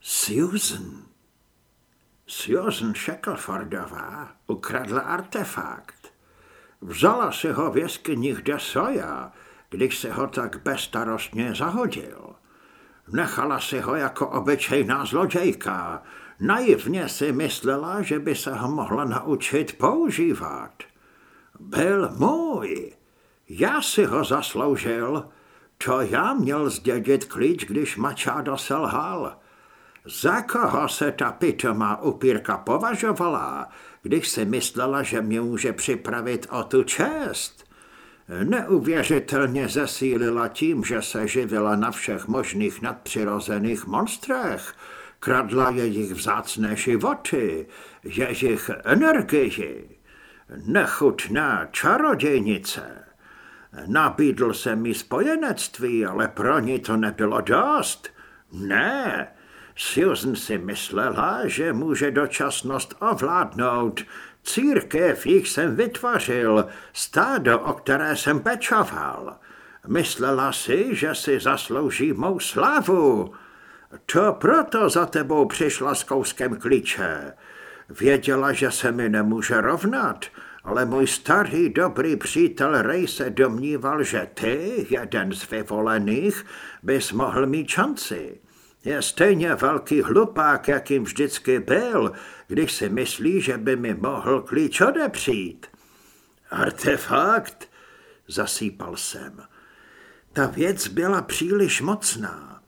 Susan. Susan Shacklefordová ukradla artefakt. Vzala si ho v jeskyních de Soja, když se ho tak bezstarostně zahodil. Nechala si ho jako obyčejná zlodějka. Naivně si myslela, že by se ho mohla naučit používat. Byl můj. Já si ho zasloužil. To já měl zdědit klíč, když Machado selhal. Za koho se ta pitomá upírka považovala, když si myslela, že mě může připravit o tu čest? Neuvěřitelně zesílila tím, že se živila na všech možných nadpřirozených monstrech, kradla jejich vzácné životy, jejich energii. Nechutná čarodějnice. Nabídl se mi spojenectví, ale pro ní to nebylo dost. Ne, Susan si myslela, že může dočasnost ovládnout. Církev jich jsem vytvořil, stádo, o které jsem pečoval. Myslela si, že si zaslouží mou slavu. To proto za tebou přišla s kouskem klíče. Věděla, že se mi nemůže rovnat, ale můj starý dobrý přítel Ray se domníval, že ty, jeden z vyvolených, bys mohl mít šanci. Je stejně velký hlupák, jakým vždycky byl, když si myslí, že by mi mohl klíč odepřít. Artefakt? Zasýpal jsem. Ta věc byla příliš mocná.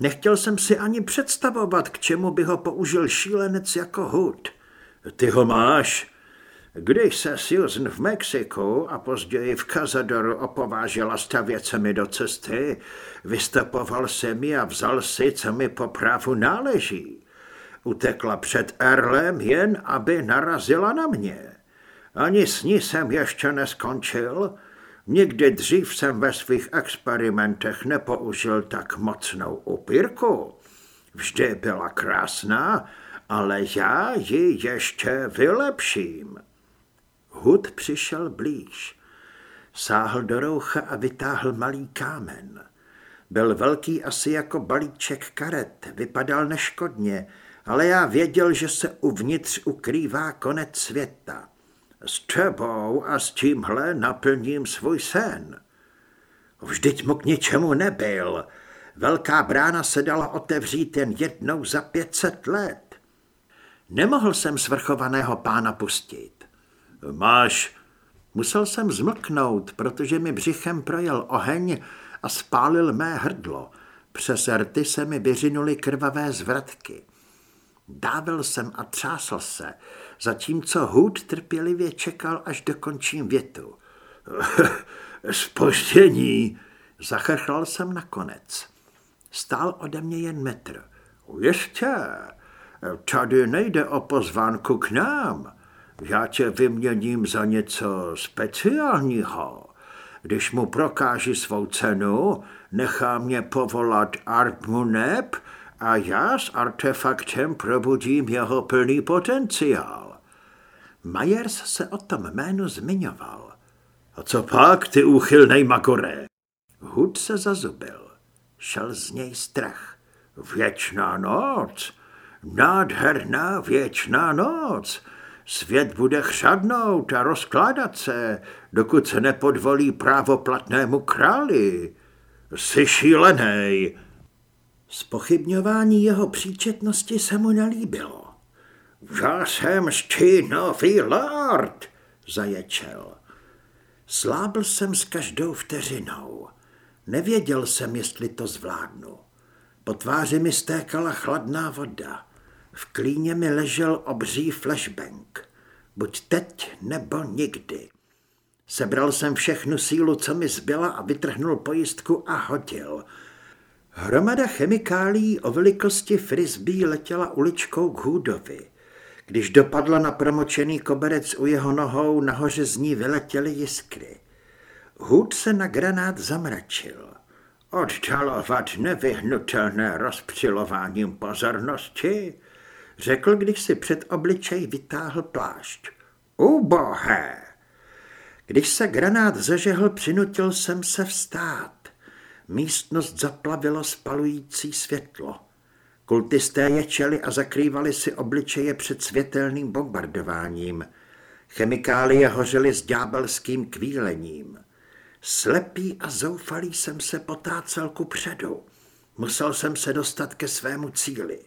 Nechtěl jsem si ani představovat, k čemu by ho použil šílenec jako hud. Ty ho máš? Když se Susan v Mexiku a později v Cazadoru opovážila stavět se mi do cesty, vystopoval se mi a vzal si, co mi po právu náleží. Utekla před Erlem jen, aby narazila na mě. Ani s ní jsem ještě neskončil. Nikdy dřív jsem ve svých experimentech nepoužil tak mocnou upírku. Vždy byla krásná, ale já ji ještě vylepším. Hud přišel blíž. Sáhl do roucha a vytáhl malý kámen. Byl velký asi jako balíček karet, vypadal neškodně, ale já věděl, že se uvnitř ukrývá konec světa. S tebou a s tímhle naplním svůj sen. Vždyť mu k ničemu nebyl. Velká brána se dala otevřít jen jednou za pětset let. Nemohl jsem svrchovaného pána pustit. Máš... Musel jsem zmlknout, protože mi břichem projel oheň a spálil mé hrdlo. Přes rty se mi vyřinuly krvavé zvratky. Dávil jsem a třásl se, zatímco hůd trpělivě čekal, až dokončím větu. Spoždění, zachrchlal jsem nakonec. Stál ode mě jen metr. Ještě, tady nejde o pozvánku k nám. Já tě vyměním za něco speciálního. Když mu prokáži svou cenu, nechá mě povolat Artmuneb a já s artefaktem probudím jeho plný potenciál. Majers se o tom jménu zmiňoval. A co pak, ty úchylnej magore? Hud se zazubil. Šel z něj strach. Věčná noc, nádherná věčná noc. Svět bude chřadnout a rozkládat se, dokud se nepodvolí právoplatnému králi. Jsi šílenej. Spochybňování jeho příčetnosti se mu nelíbilo. Já jsem stínový lord, zaječel. Slábl jsem s každou vteřinou. Nevěděl jsem, jestli to zvládnu. Po tváři mi stékala chladná voda. V klíně mi ležel obří flashbang. Buď teď nebo nikdy. Sebral jsem všechnu sílu, co mi zbyla a vytrhnul pojistku a hodil. Hromada chemikálí o velikosti frisbee letěla uličkou k Hůdovi. Když dopadla na promočený koberec u jeho nohou, nahoře z ní vyletěly jiskry. Hůd se na granát zamračil. Oddalovat nevyhnutelné rozpřilováním pozornosti, řekl, když si před obličej vytáhl plášť. Ubohé! Když se granát zažehl, přinutil jsem se vstát. Místnost zaplavilo spalující světlo. Kultisté ječeli a zakrývali si obličeje před světelným bombardováním. Chemikálie hořely s ďábelským kvílením. Slepý a zoufalý jsem se potácel ku předu. Musel jsem se dostat ke svému cíli.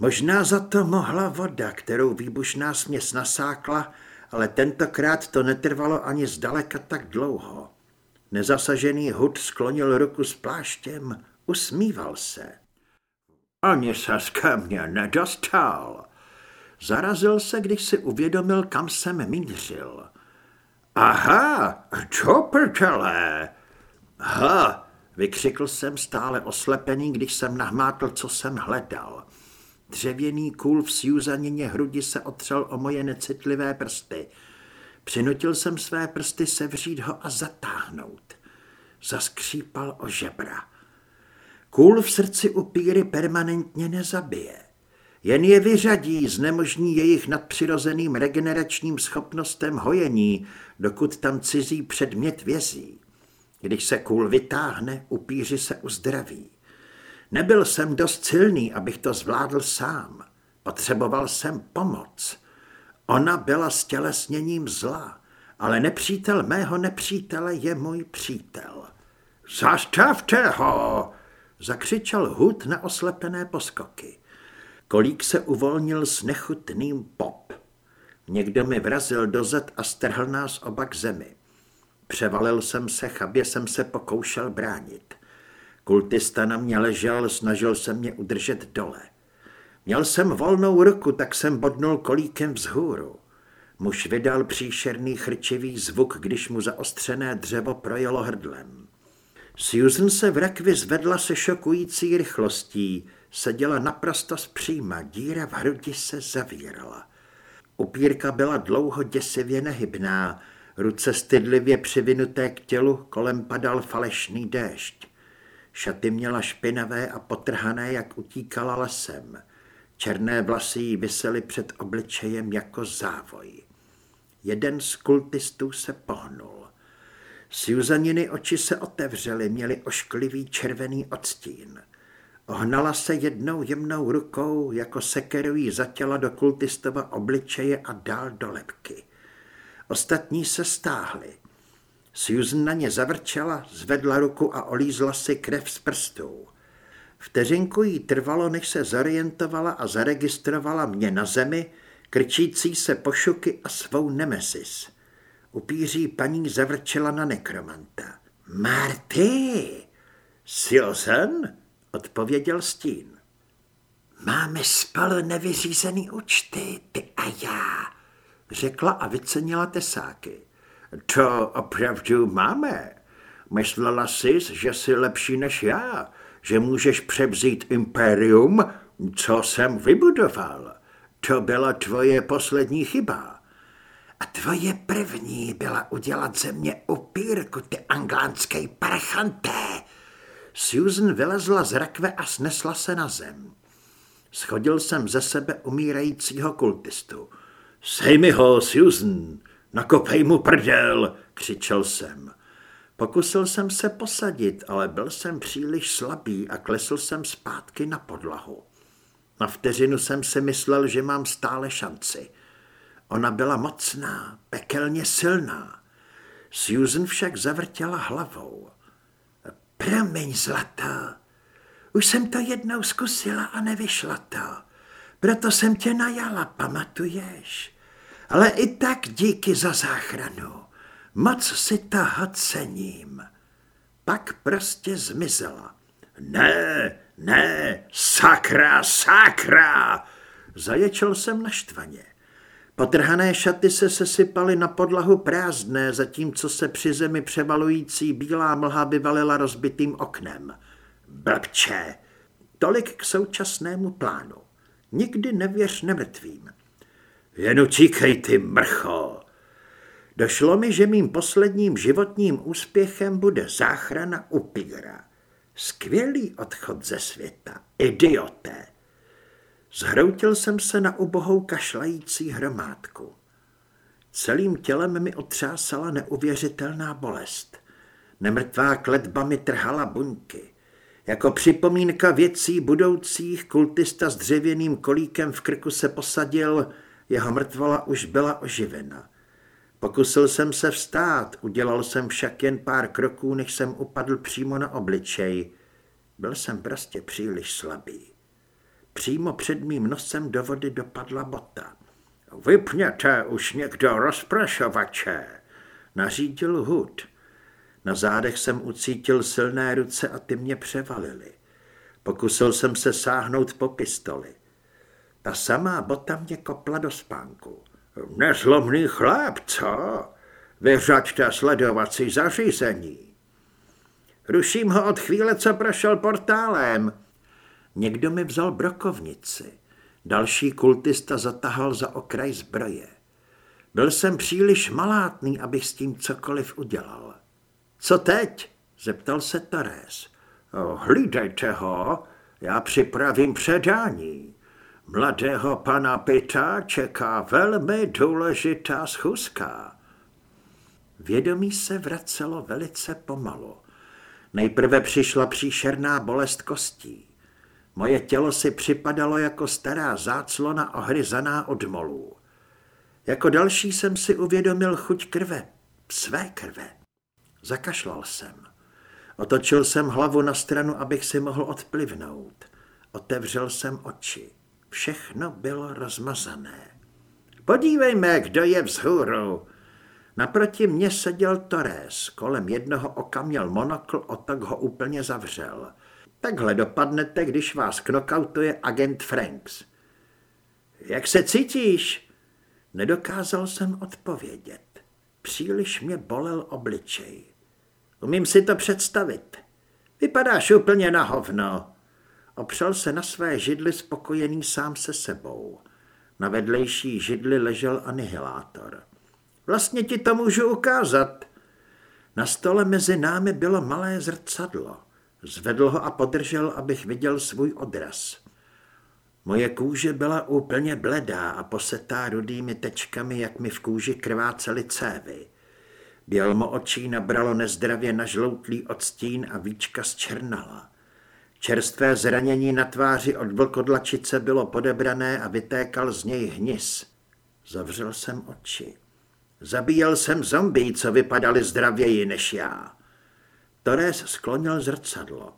Možná za to mohla voda, kterou výbušná směs nasákla, ale tentokrát to netrvalo ani zdaleka tak dlouho. Nezasažený hud sklonil ruku s pláštěm, usmíval se. Ani se ke mně nedostal. Zarazil se, když si uvědomil, kam jsem mířil. Aha, čo prčele? Ha, vykřikl jsem stále oslepený, když jsem nahmátl, co jsem hledal. Dřevěný kůl v sjuzanině hrudi se otřel o moje necitlivé prsty. Přinutil jsem své prsty sevřít ho a zatáhnout. Zaskřípal o žebra. Kůl v srdci upíry permanentně nezabije. Jen je vyřadí, znemožní jejich nadpřirozeným regeneračním schopnostem hojení, dokud tam cizí předmět vězí. Když se kůl vytáhne, upíři se uzdraví. Nebyl jsem dost silný, abych to zvládl sám. Potřeboval jsem pomoc. Ona byla stělesněním zla, ale nepřítel mého nepřítele je můj přítel. Zastavte ho! Zakřičel hud na oslepené poskoky. Kolík se uvolnil s nechutným pop. Někdo mi vrazil do zad a strhl nás oba k zemi. Převalil jsem se, chabě jsem se pokoušel bránit. Kultista na mě ležel, snažil se mě udržet dole. Měl jsem volnou ruku, tak jsem bodnul kolíkem vzhůru. Muž vydal příšerný chrčivý zvuk, když mu zaostřené dřevo projelo hrdlem. Susan se v rakvi zvedla se šokující rychlostí, seděla naprosto zpříma, díra v hrudi se zavírala. Upírka byla dlouho děsivě nehybná, ruce stydlivě přivinuté k tělu, kolem padal falešný déšť. Šaty měla špinavé a potrhané, jak utíkala lesem. Černé vlasy jí visely před obličejem jako závoj. Jeden z kultistů se pohnul. Suzaniny oči se otevřely, měly ošklivý červený odstín. Ohnala se jednou jemnou rukou, jako sekerují zatěla do kultistova obličeje a dál do lepky. Ostatní se stáhli. Susan na ně zavrčela, zvedla ruku a olízla si krev z prstů. Vteřinku jí trvalo, než se zorientovala a zaregistrovala mě na zemi, krčící se pošuky a svou nemesis. Upíří paní zavrčela na nekromanta. Marty! Susan? Odpověděl stín. Máme spolu nevyřízený účty, ty a já, řekla a vycenila tesáky. To opravdu máme. Myslela jsi, že jsi lepší než já, že můžeš převzít impérium, co jsem vybudoval. To byla tvoje poslední chyba. A tvoje první byla udělat ze mě upírku, ty anglánský parchanté. Susan vylezla z rakve a snesla se na zem. Schodil jsem ze sebe umírajícího kultistu. Sej mi ho, Susan, nakopej mu prdel, křičel jsem. Pokusil jsem se posadit, ale byl jsem příliš slabý a klesl jsem zpátky na podlahu. Na vteřinu jsem si myslel, že mám stále šanci. Ona byla mocná, pekelně silná. Susan však zavrtěla hlavou. Promiň, zlatá, už jsem to jednou zkusila a nevyšlo to. Proto jsem tě najala, pamatuješ? Ale i tak díky za záchranu. Moc si toho cením. Pak prostě zmizela. Ne, ne, sakra, sakra! Zaječel jsem naštvaně. Potrhané šaty se sesypaly na podlahu prázdné, zatímco se při zemi převalující bílá mlha vyvalila rozbitým oknem. Blbče! Tolik k současnému plánu. Nikdy nevěř nemrtvým. Jen utíkej ty mrcho! Došlo mi, že mým posledním životním úspěchem bude záchrana upíra. Skvělý odchod ze světa, idioté. Zhroutil jsem se na ubohou kašlající hromádku. Celým tělem mi otřásala neuvěřitelná bolest. Nemrtvá kletba mi trhala buňky. Jako připomínka věcí budoucích kultista s dřevěným kolíkem v krku se posadil, jeho mrtvola už byla oživena. Pokusil jsem se vstát, udělal jsem však jen pár kroků, než jsem upadl přímo na obličej. Byl jsem prostě příliš slabý. Přímo před mým nosem do vody dopadla bota. Vypněte už někdo rozprašovače, nařídil hud. Na zádech jsem ucítil silné ruce a ty mě převalily. Pokusil jsem se sáhnout po pistoli. Ta samá bota mě kopla do spánku. Nezlomný chléb, co? Vyřaďte sledovací zařízení. Ruším ho od chvíle, co prošel portálem. Někdo mi vzal brokovnici. Další kultista zatahal za okraj zbroje. Byl jsem příliš malátný, abych s tím cokoliv udělal. Co teď? zeptal se Torres. Hlídejte ho, já připravím předání. Mladého pana Pita čeká velmi důležitá schůzka. Vědomí se vracelo velice pomalu. Nejprve přišla příšerná bolest kostí. Moje tělo si připadalo jako stará záclona ohryzaná od molů. Jako další jsem si uvědomil chuť krve, své krve. Zakašlal jsem. Otočil jsem hlavu na stranu, abych si mohl odplivnout. Otevřel jsem oči. Všechno bylo rozmazané. Podívejme, kdo je vzhůru. Naproti mně seděl Torres, kolem jednoho oka měl monokl, otok ho úplně zavřel. Takhle dopadnete, když vás knockoutuje agent Franks. Jak se cítíš? Nedokázal jsem odpovědět. Příliš mě bolel obličej. Umím si to představit. Vypadáš úplně na hovno. Opřel se na své židli spokojený sám se sebou. Na vedlejší židli ležel anihilátor. Vlastně ti to můžu ukázat. Na stole mezi námi bylo malé zrcadlo. Zvedl ho a podržel, abych viděl svůj odraz. Moje kůže byla úplně bledá a posetá rudými tečkami, jak mi v kůži krvácely cévy. Bělmo očí nabralo nezdravě nažloutlý odstín a víčka zčernala. Čerstvé zranění na tváři od vlkodlačice bylo podebrané a vytékal z něj hnis. Zavřel jsem oči. Zabíjel jsem zombí, co vypadali zdravěji než já. Torres sklonil zrcadlo.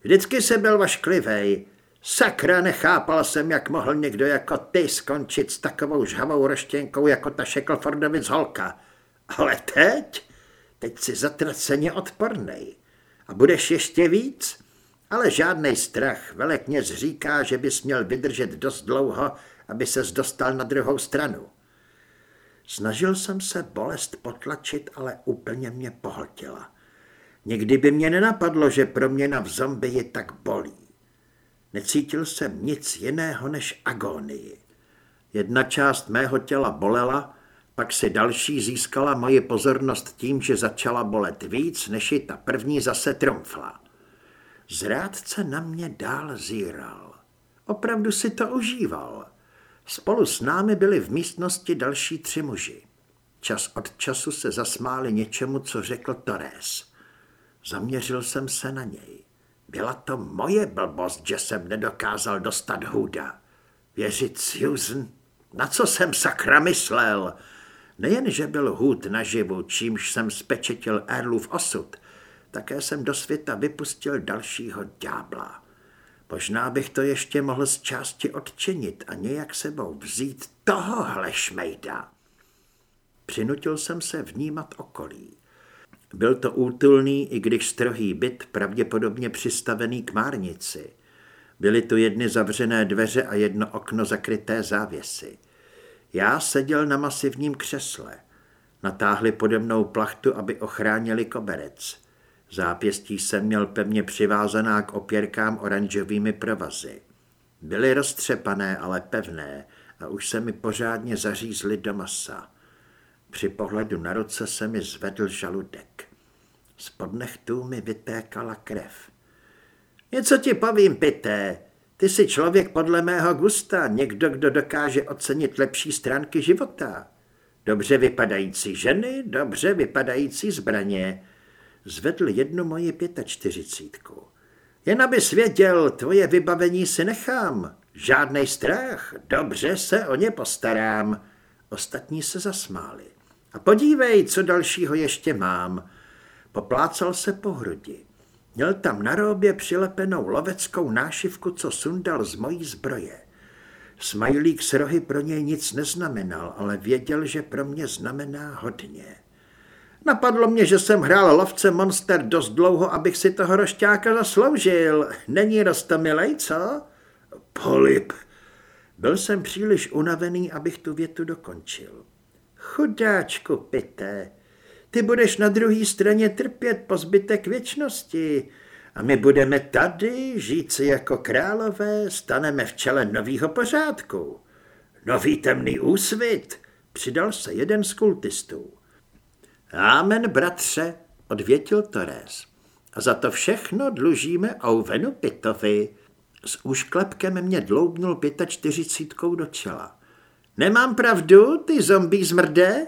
Vždycky se byl vašklivej. Sakra, nechápal jsem, jak mohl někdo jako ty skončit s takovou žhavou roštěnkou jako ta Shacklefordovic holka. Ale teď? Teď si zatraceně odpornej. A budeš ještě víc? Ale žádný strach. Velekněz říká, že bys měl vydržet dost dlouho, aby ses dostal na druhou stranu. Snažil jsem se bolest potlačit, ale úplně mě pohltila. Nikdy by mě nenapadlo, že proměna v zombie tak bolí. Necítil jsem nic jiného než agonii. Jedna část mého těla bolela, pak si další získala moji pozornost tím, že začala bolet víc, než ji ta první zase trumfla. Zrádce na mě dál zíral. Opravdu si to užíval. Spolu s námi byli v místnosti další tři muži. Čas od času se zasmáli něčemu, co řekl Torres. Zaměřil jsem se na něj. Byla to moje blbost, že jsem nedokázal dostat Huda. Věřit Susan? Na co jsem sakra myslel? Nejen, že byl hůd naživu, čímž jsem spečetil Erlův osud, také jsem do světa vypustil dalšího ďábla. Možná bych to ještě mohl z části odčinit a nějak sebou vzít tohohle šmejda. Přinutil jsem se vnímat okolí. Byl to útulný, i když strohý byt, pravděpodobně přistavený k márnici. Byly tu jedny zavřené dveře a jedno okno zakryté závěsy. Já seděl na masivním křesle. Natáhli pode mnou plachtu, aby ochránili koberec. Zápěstí jsem měl pevně přivázaná k opěrkám oranžovými provazy. Byly roztřepané, ale pevné a už se mi pořádně zařízly do masa. Při pohledu na ruce se mi zvedl žaludek. Z podnechtů mi vytékala krev. Něco ti povím, pité. Ty jsi člověk podle mého gusta, někdo, kdo dokáže ocenit lepší stránky života. Dobře vypadající ženy, dobře vypadající zbraně. Zvedl jednu moji pětačtyřicítku. Jen aby svěděl, tvoje vybavení si nechám. Žádnej strach, dobře se o ně postarám. Ostatní se zasmáli. A podívej, co dalšího ještě mám. Poplácal se po hrudi. Měl tam na róbě přilepenou loveckou nášivku, co sundal z mojí zbroje. Smajlík s rohy pro něj nic neznamenal, ale věděl, že pro mě znamená hodně. Napadlo mě, že jsem hrál lovce monster dost dlouho, abych si toho rošťáka zasloužil. Není rostomilej, co? Polip. Byl jsem příliš unavený, abych tu větu dokončil. Chudáčku, pité, ty budeš na druhé straně trpět po zbytek věčnosti a my budeme tady žít si jako králové, staneme v čele novýho pořádku. Nový temný úsvit, přidal se jeden z kultistů. Amen, bratře, odvětil Torres. A za to všechno dlužíme Ouvenu Pitovi. S úšklepkem mě dloubnul pětačtyřicítkou do čela. Nemám pravdu, ty zombí zmrde?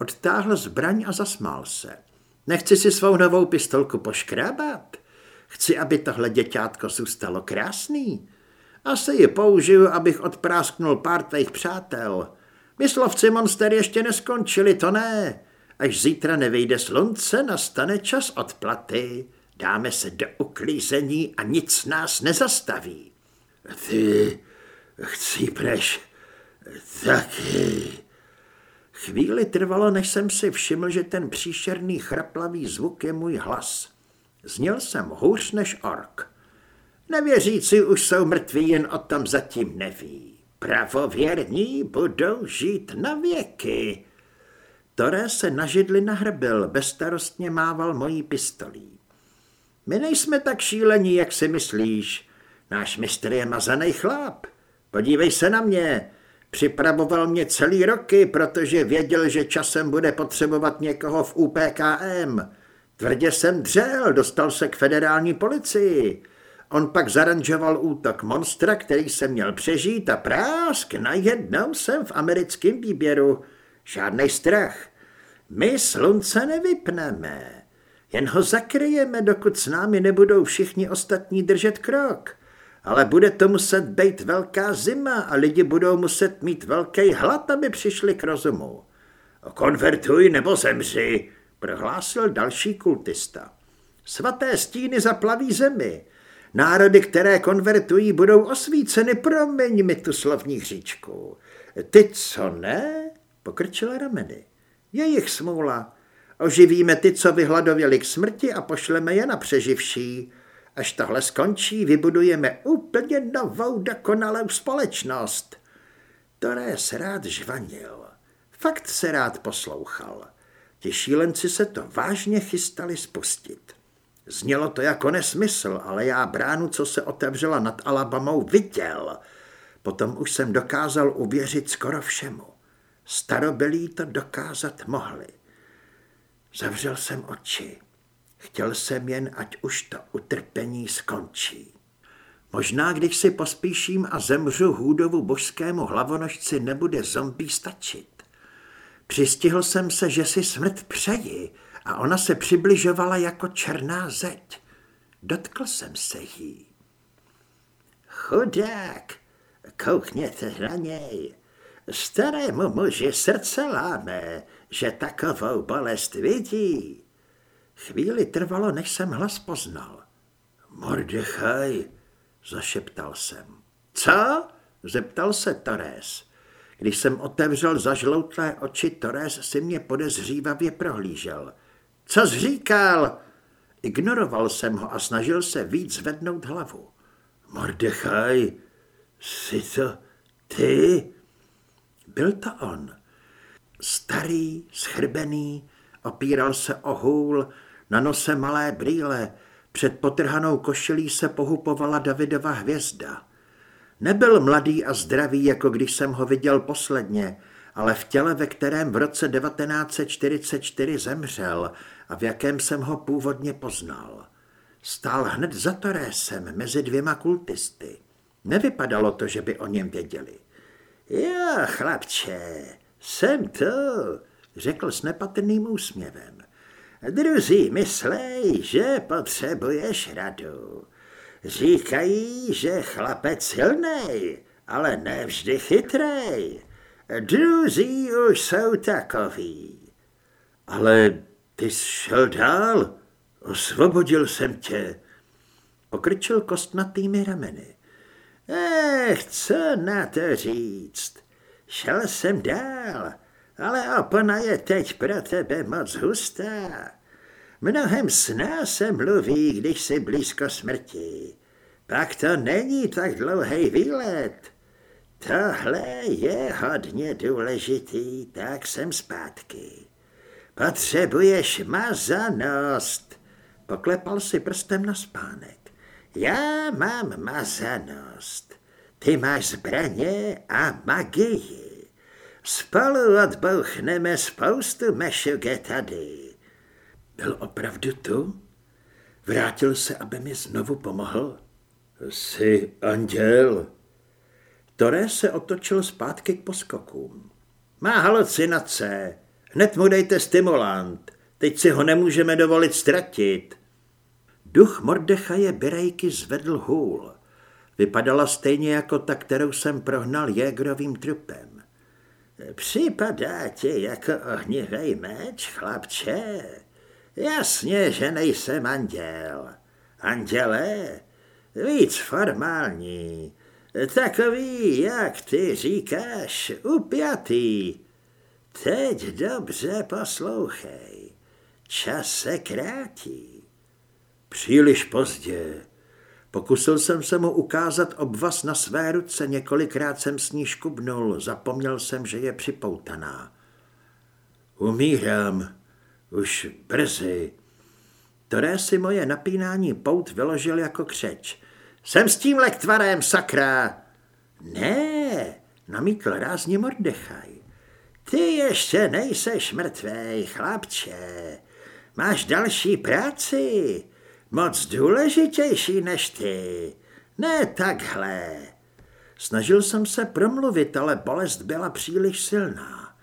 Odtáhl zbraň a zasmál se. Nechci si svou novou pistolku poškrábat. Chci, aby tohle děťátko zůstalo krásný. Asi ji použiju, abych odprásknul pár tvých přátel. Myslovci monster ještě neskončili, to ne. Až zítra nevyjde slunce, nastane čas odplaty. Dáme se do uklízení a nic nás nezastaví. Ty chcípneš taky. Chvíli trvalo, než jsem si všiml, že ten příšerný chraplavý zvuk je můj hlas. Zněl jsem hůř než ork. Nevěřící už jsou mrtví, jen o tom zatím neví. Pravověrní budou žít na věky. Tore se na židli nahrbil, bezstarostně mával mojí pistolí. My nejsme tak šílení, jak si myslíš. Náš mistr je mazaný chlap. Podívej se na mě. Připravoval mě celý roky, protože věděl, že časem bude potřebovat někoho v UPKM. Tvrdě jsem dřel, dostal se k federální policii. On pak zaranžoval útok monstra, který se měl přežít a prásk, najednou jsem v americkém výběru. Žádný strach. My slunce nevypneme, jen ho zakryjeme, dokud s námi nebudou všichni ostatní držet krok. Ale bude to muset být velká zima a lidi budou muset mít velký hlad, aby přišli k rozumu. Konvertuj nebo zemři, prohlásil další kultista. Svaté stíny zaplaví zemi. Národy, které konvertují, budou osvíceny, promiň mi tu slovní hříčku. Ty co ne? Pokrčila rameny. Jejich smůla. Oživíme ty, co vyhladověli k smrti a pošleme je na přeživší. Až tohle skončí, vybudujeme úplně novou dokonalou společnost. Torres rád žvanil. Fakt se rád poslouchal. Ti šílenci se to vážně chystali spustit. Znělo to jako nesmysl, ale já bránu, co se otevřela nad Alabamou, viděl. Potom už jsem dokázal uvěřit skoro všemu. Starobylí to dokázat mohli. Zavřel jsem oči. Chtěl jsem jen, ať už to utrpení skončí. Možná, když si pospíším a zemřu hůdovu božskému hlavonožci, nebude zombí stačit. Přistihl jsem se, že si smrt přeji a ona se přibližovala jako černá zeď. Dotkl jsem se jí. Chudák, koukněte na něj. Starému muži srdce láme, že takovou bolest vidí. Chvíli trvalo, než jsem hlas poznal. Mordechaj, zašeptal jsem. Co? zeptal se Torres. Když jsem otevřel zažloutlé oči, Torres si mě podezřívavě prohlížel. Co jsi říkal? Ignoroval jsem ho a snažil se víc zvednout hlavu. Mordechaj, jsi to ty? Byl to on. Starý, schrbený, opíral se o hůl, na nose malé brýle, před potrhanou košilí se pohupovala Davidova hvězda. Nebyl mladý a zdravý, jako když jsem ho viděl posledně, ale v těle, ve kterém v roce 1944 zemřel a v jakém jsem ho původně poznal. Stál hned za Torésem mezi dvěma kultisty. Nevypadalo to, že by o něm věděli. Jo, chlapče, jsem to, řekl s nepatrným úsměvem. Druzí myslej, že potřebuješ radu. Říkají, že chlapec silnej, ale nevždy chytrej. Druzí už jsou takový. Ale ty jsi šel dál, osvobodil jsem tě. Pokrčil kostnatými rameny. Ech, co na to říct? Šel jsem dál, ale opona je teď pro tebe moc hustá. Mnohem sná se mluví, když jsi blízko smrti. Pak to není tak dlouhý výlet. Tohle je hodně důležitý, tak jsem zpátky. Potřebuješ mazanost. Poklepal si prstem na spánek. Já mám mazanost. Ty máš zbraně a magii. Spolu odbouchneme spoustu mešuge tady. Byl opravdu tu? Vrátil se, aby mi znovu pomohl? Jsi anděl. Toré se otočil zpátky k poskokům. Má halucinace. Hned mu dejte stimulant. Teď si ho nemůžeme dovolit ztratit. Duch Mordechaje Birejky zvedl hůl. Vypadala stejně jako ta, kterou jsem prohnal jégrovým trupem. Připadá ti jako ohnivej meč, chlapče? Jasně, že nejsem anděl. Anděle? Víc formální. Takový, jak ty říkáš, upjatý. Teď dobře poslouchej. Čas se krátí. Příliš pozdě. Pokusil jsem se mu ukázat obvaz na své ruce, několikrát jsem s ní škubnul, zapomněl jsem, že je připoutaná. Umírám, už brzy. Toré si moje napínání pout vyložil jako křeč. Jsem s tím lektvarem, sakra! Ne, namítl rázně Mordechaj. Ty ještě nejseš mrtvej, chlapče. Máš další práci, moc důležitější než ty. Ne takhle. Snažil jsem se promluvit, ale bolest byla příliš silná.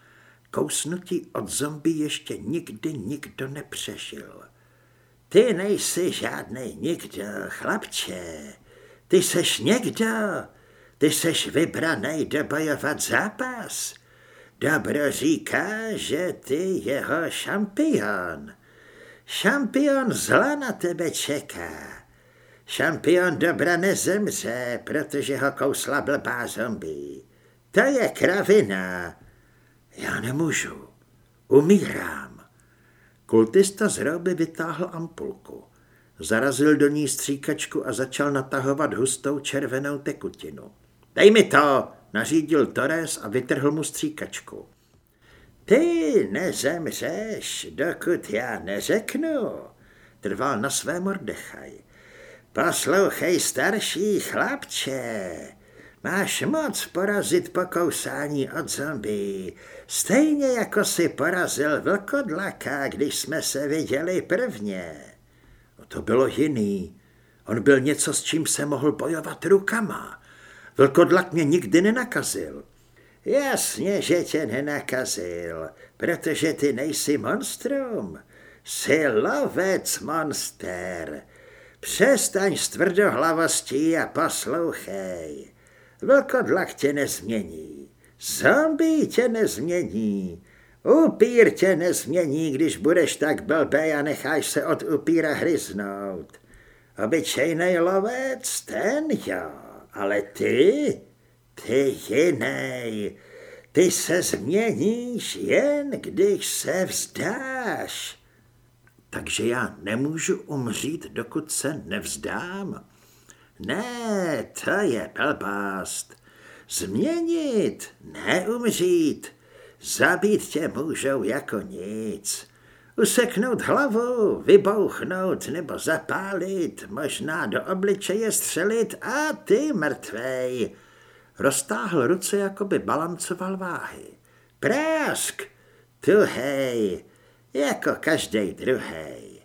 Kousnutí od zombie ještě nikdy nikdo nepřežil. Ty nejsi žádný nikdo, chlapče. Ty seš někdo. Ty seš vybraný dobojovat zápas. Dobro říká, že ty jeho šampion. Šampion zla na tebe čeká. Šampion dobra nezemře, protože ho kousla blbá zombie. To je kravina. Já nemůžu. Umírám. Kultista z hroby vytáhl ampulku. Zarazil do ní stříkačku a začal natahovat hustou červenou tekutinu. Dej mi to, nařídil Torres a vytrhl mu stříkačku. Ty nezemřeš, dokud já neřeknu, trval na své Mordechaj. Poslouchej, starší chlapče, máš moc porazit pokousání od zombie, stejně jako si porazil vlkodlaka, když jsme se viděli prvně. To bylo jiný. On byl něco, s čím se mohl bojovat rukama. Vlkodlak mě nikdy nenakazil. Jasně, že tě nenakazil, protože ty nejsi monstrum. Jsi lovec, monster. Přestaň s tvrdohlavostí a poslouchej. Vlkodlak tě nezmění. Zombie tě nezmění. Upír tě nezmění, když budeš tak blbej a necháš se od upíra hryznout. Obyčejný lovec, ten jo, ale ty, ty jiný, ty se změníš jen, když se vzdáš. Takže já nemůžu umřít, dokud se nevzdám? Ne, to je blbost. Změnit, neumřít. Zabít tě můžou jako nic. Useknout hlavu, vybouchnout nebo zapálit, možná do obličeje střelit a ty mrtvej. Roztáhl ruce, jako by balancoval váhy. Prásk, tuhej, jako každý druhý.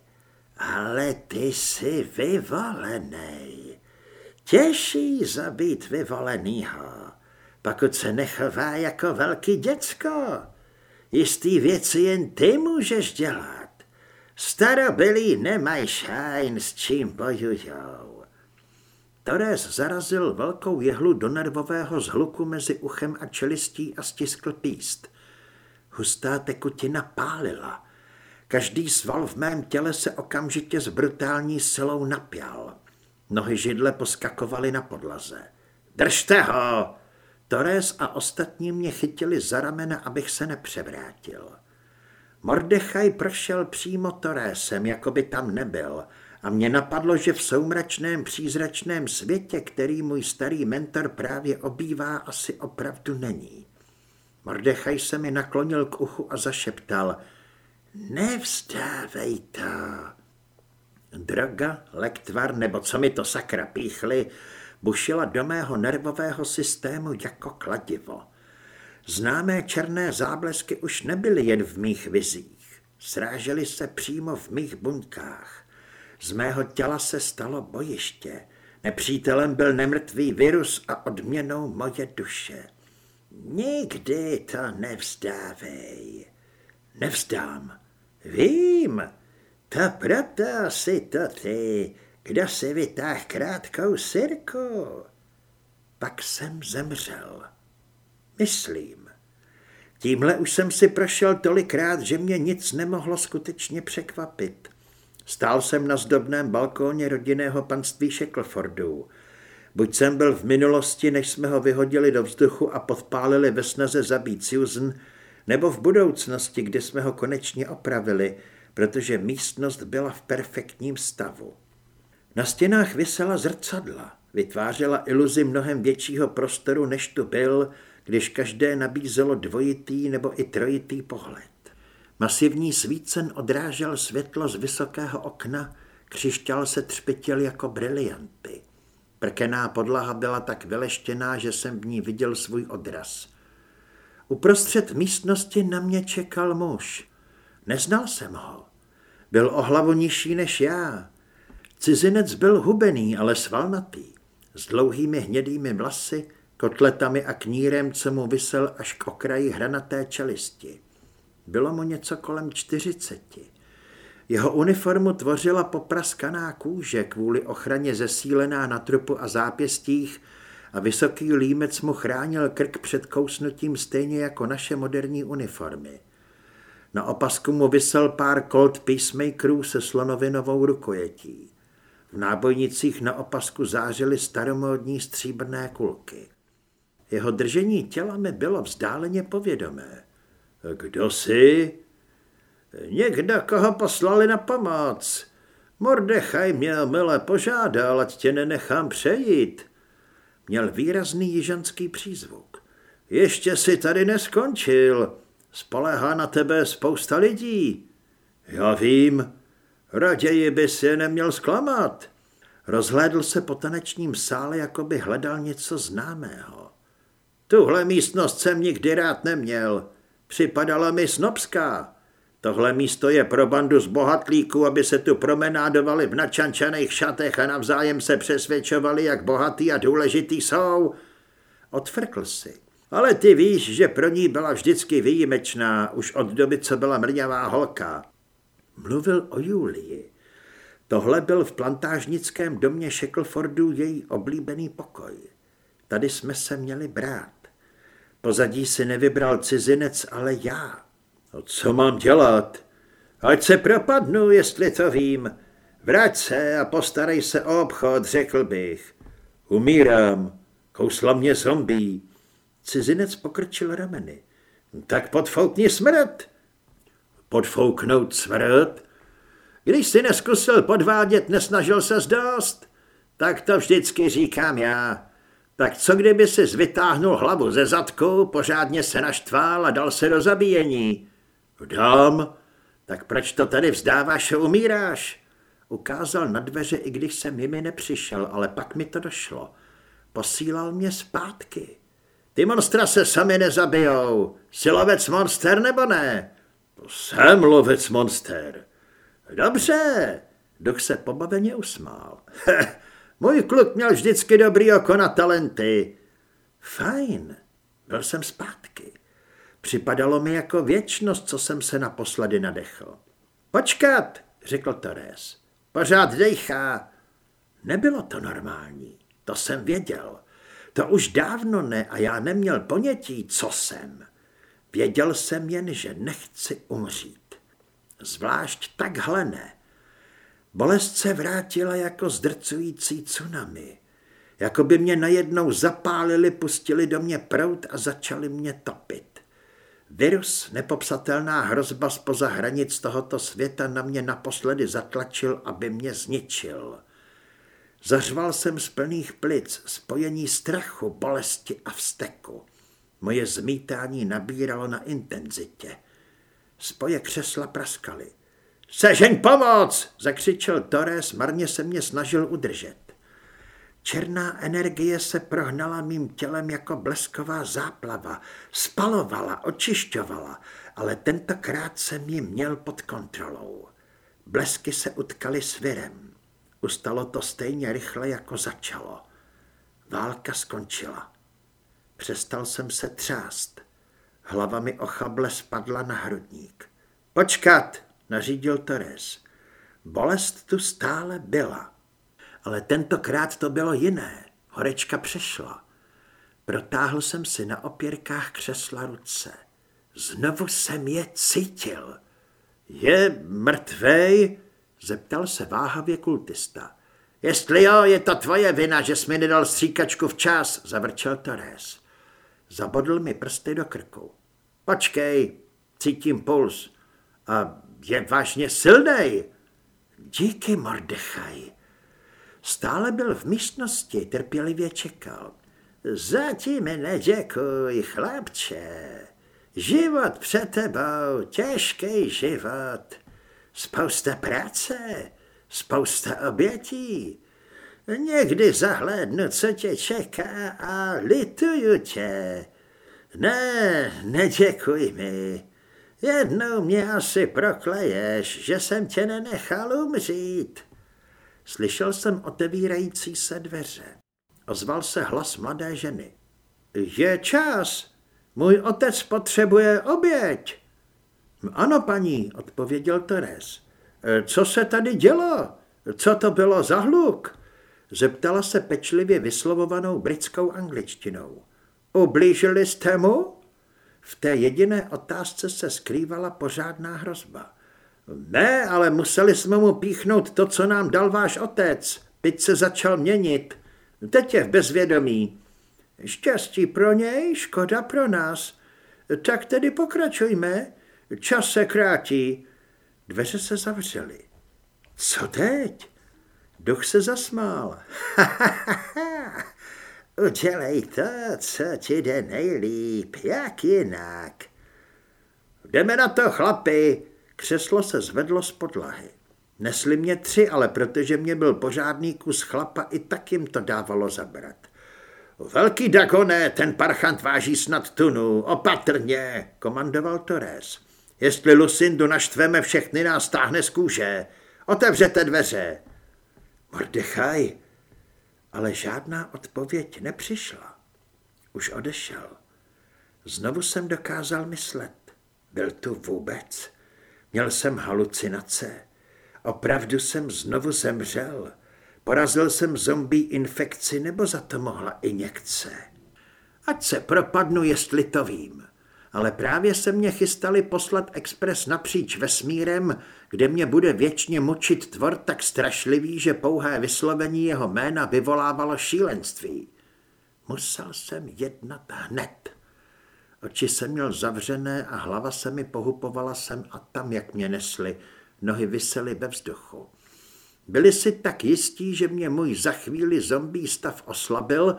Ale ty jsi vyvolený. Těžší zabít vyvolenýho pokud se nechová jako velký děcko. Jistý věci jen ty můžeš dělat. Starobylí nemají šajn, s čím bojujou. Torres zarazil velkou jehlu do nervového zhluku mezi uchem a čelistí a stiskl píst. Hustá tekutina pálila. Každý sval v mém těle se okamžitě s brutální silou napěl. Nohy židle poskakovaly na podlaze. Držte ho! Torres a ostatní mě chytili za ramena, abych se nepřevrátil. Mordechaj prošel přímo Toresem, jako by tam nebyl, a mě napadlo, že v soumračném přízračném světě, který můj starý mentor právě obývá, asi opravdu není. Mordechaj se mi naklonil k uchu a zašeptal Nevzdávej to. Droga, lektvar, nebo co mi to sakra píchli, bušila do mého nervového systému jako kladivo. Známé černé záblesky už nebyly jen v mých vizích. Srážely se přímo v mých buňkách. Z mého těla se stalo bojiště. Nepřítelem byl nemrtvý virus a odměnou moje duše. Nikdy to nevzdávej. Nevzdám. Vím, to proto si to ty, kdo si vytáh krátkou sirku. Pak jsem zemřel. Myslím. Tímhle už jsem si prošel tolikrát, že mě nic nemohlo skutečně překvapit. Stál jsem na zdobném balkóně rodinného panství Shacklefordů. Buď jsem byl v minulosti, než jsme ho vyhodili do vzduchu a podpálili ve snaze zabít Susan, nebo v budoucnosti, kdy jsme ho konečně opravili, protože místnost byla v perfektním stavu. Na stěnách vysela zrcadla, vytvářela iluzi mnohem většího prostoru, než tu byl, když každé nabízelo dvojitý nebo i trojitý pohled. Masivní svícen odrážel světlo z vysokého okna, křišťal se třpitil jako brilianty. Prkená podlaha byla tak vyleštěná, že jsem v ní viděl svůj odraz. Uprostřed místnosti na mě čekal muž. Neznal jsem ho. Byl o hlavu nižší než já. Cizinec byl hubený, ale svalnatý, s dlouhými hnědými vlasy, kotletami a knírem, co mu vysel až k okraji hranaté čelisti. Bylo mu něco kolem čtyřiceti. Jeho uniformu tvořila popraskaná kůže kvůli ochraně zesílená na trupu a zápěstích a vysoký límec mu chránil krk před kousnutím stejně jako naše moderní uniformy. Na opasku mu vysel pár Colt Peacemakerů se slonovinovou rukojetí. V nábojnicích na opasku zářily staromódní stříbrné kulky. Jeho držení těla mi bylo vzdáleně povědomé. Kdo jsi? Někdo, koho poslali na pomoc. Mordechaj mě mile požádal, ať tě nenechám přejít. Měl výrazný jižanský přízvuk. Ještě si tady neskončil. Spolehá na tebe spousta lidí. Já vím. Raději bys je neměl zklamat. Rozhlédl se po tanečním sále, jako by hledal něco známého. Tuhle místnost jsem nikdy rád neměl. Připadala mi snobská. Tohle místo je pro bandu z bohatlíků, aby se tu promenádovali v načančaných šatech a navzájem se přesvědčovali, jak bohatý a důležitý jsou. Odfrkl si. Ale ty víš, že pro ní byla vždycky výjimečná, už od doby, co byla mrňavá holka. Mluvil o Julii. Tohle byl v plantážnickém domě Shacklefordů její oblíbený pokoj. Tady jsme se měli brát. Pozadí si nevybral cizinec, ale já. No, co mám dělat? Ať se propadnu, jestli to vím. Vrať se a postarej se o obchod, řekl bych. Umírám. Kousla mě zombí. Cizinec pokrčil rameny. Tak podfoukni smrt. Podfouknout smrt? Když si neskusil podvádět, nesnažil se dost? Tak to vždycky říkám já. Tak co kdyby si vytáhnul hlavu ze zadku, pořádně se naštval a dal se do zabíjení? Dám. Tak proč to tady vzdáváš a umíráš? Ukázal na dveře, i když jsem jimi nepřišel, ale pak mi to došlo. Posílal mě zpátky. Ty monstra se sami nezabijou. Silovec monster nebo ne? Jsem lovec monster. Dobře. Duch se pobaveně usmál. Můj kluk měl vždycky dobrý oko na talenty. Fajn, byl jsem zpátky. Připadalo mi jako věčnost, co jsem se naposledy nadechl. Počkat, řekl Torres. Pořád dejchá. Nebylo to normální. To jsem věděl. To už dávno ne a já neměl ponětí, co jsem. Věděl jsem jen, že nechci umřít. Zvlášť takhle ne. Bolest se vrátila jako zdrcující tsunami. Jako by mě najednou zapálili, pustili do mě prout a začali mě topit. Virus, nepopsatelná hrozba spoza hranic tohoto světa na mě naposledy zatlačil, aby mě zničil. Zařval jsem z plných plic, spojení strachu, bolesti a vzteku. Moje zmítání nabíralo na intenzitě. Spoje křesla praskaly. Sežeň pomoc! zakřičel Torres, marně se mě snažil udržet. Černá energie se prohnala mým tělem jako blesková záplava, spalovala, očišťovala, ale tentokrát jsem ji měl pod kontrolou. Blesky se utkaly s virem. Ustalo to stejně rychle, jako začalo. Válka skončila. Přestal jsem se třást. Hlava mi ochable spadla na hrudník. Počkat, nařídil Torres. Bolest tu stále byla. Ale tentokrát to bylo jiné. Horečka přešla. Protáhl jsem si na opěrkách křesla ruce. Znovu jsem je cítil. Je mrtvej? Zeptal se váhavě kultista. Jestli jo, je to tvoje vina, že jsi mi nedal stříkačku včas, zavrčel Torres. Zabodl mi prsty do krku. Počkej, cítím puls. A je vážně silnej. Díky, Mordechaj. Stále byl v místnosti, trpělivě čekal. Zatím neděkuj, chlapče. Život před tebou, těžký život. Spousta práce, spousta obětí. Někdy zahlédnu, co tě čeká a lituju tě. Ne, neděkuj mi. Jednou mě asi prokleješ, že jsem tě nenechal umřít. Slyšel jsem otevírající se dveře. Ozval se hlas mladé ženy. Je čas. Můj otec potřebuje oběť. Ano, paní, odpověděl Teres. Co se tady dělo? Co to bylo za hluk? Zeptala se pečlivě vyslovovanou britskou angličtinou. Ublížili jste mu? V té jediné otázce se skrývala pořádná hrozba. Ne, ale museli jsme mu píchnout to, co nám dal váš otec. Teď se začal měnit. Teď je v bezvědomí. Štěstí pro něj, škoda pro nás. Tak tedy pokračujme. Čas se krátí. Dveře se zavřely. Co teď? Duch se zasmál. Udělej to, co ti jde nejlíp, jak jinak. Jdeme na to, chlapi, Křeslo se zvedlo z podlahy. Nesli mě tři, ale protože mě byl pořádný kus chlapa, i tak jim to dávalo zabrat. Velký Dagone, ten parchant váží snad tunu, opatrně, komandoval Torres. Jestli Lucindu naštveme, všechny nás táhne z kůže. Otevřete dveře. Mordechaj, ale žádná odpověď nepřišla. Už odešel. Znovu jsem dokázal myslet. Byl tu vůbec? Měl jsem halucinace. Opravdu jsem znovu zemřel. Porazil jsem zombie infekci nebo za to mohla injekce. Ať se propadnu, jestli to vím. Ale právě se mě chystali poslat expres napříč vesmírem, kde mě bude věčně močit tvor tak strašlivý, že pouhé vyslovení jeho jména vyvolávalo šílenství. Musel jsem jednat hned. Oči jsem měl zavřené a hlava se mi pohupovala sem a tam, jak mě nesli. Nohy visely ve vzduchu. Byli si tak jistí, že mě můj za chvíli zombí stav oslabil,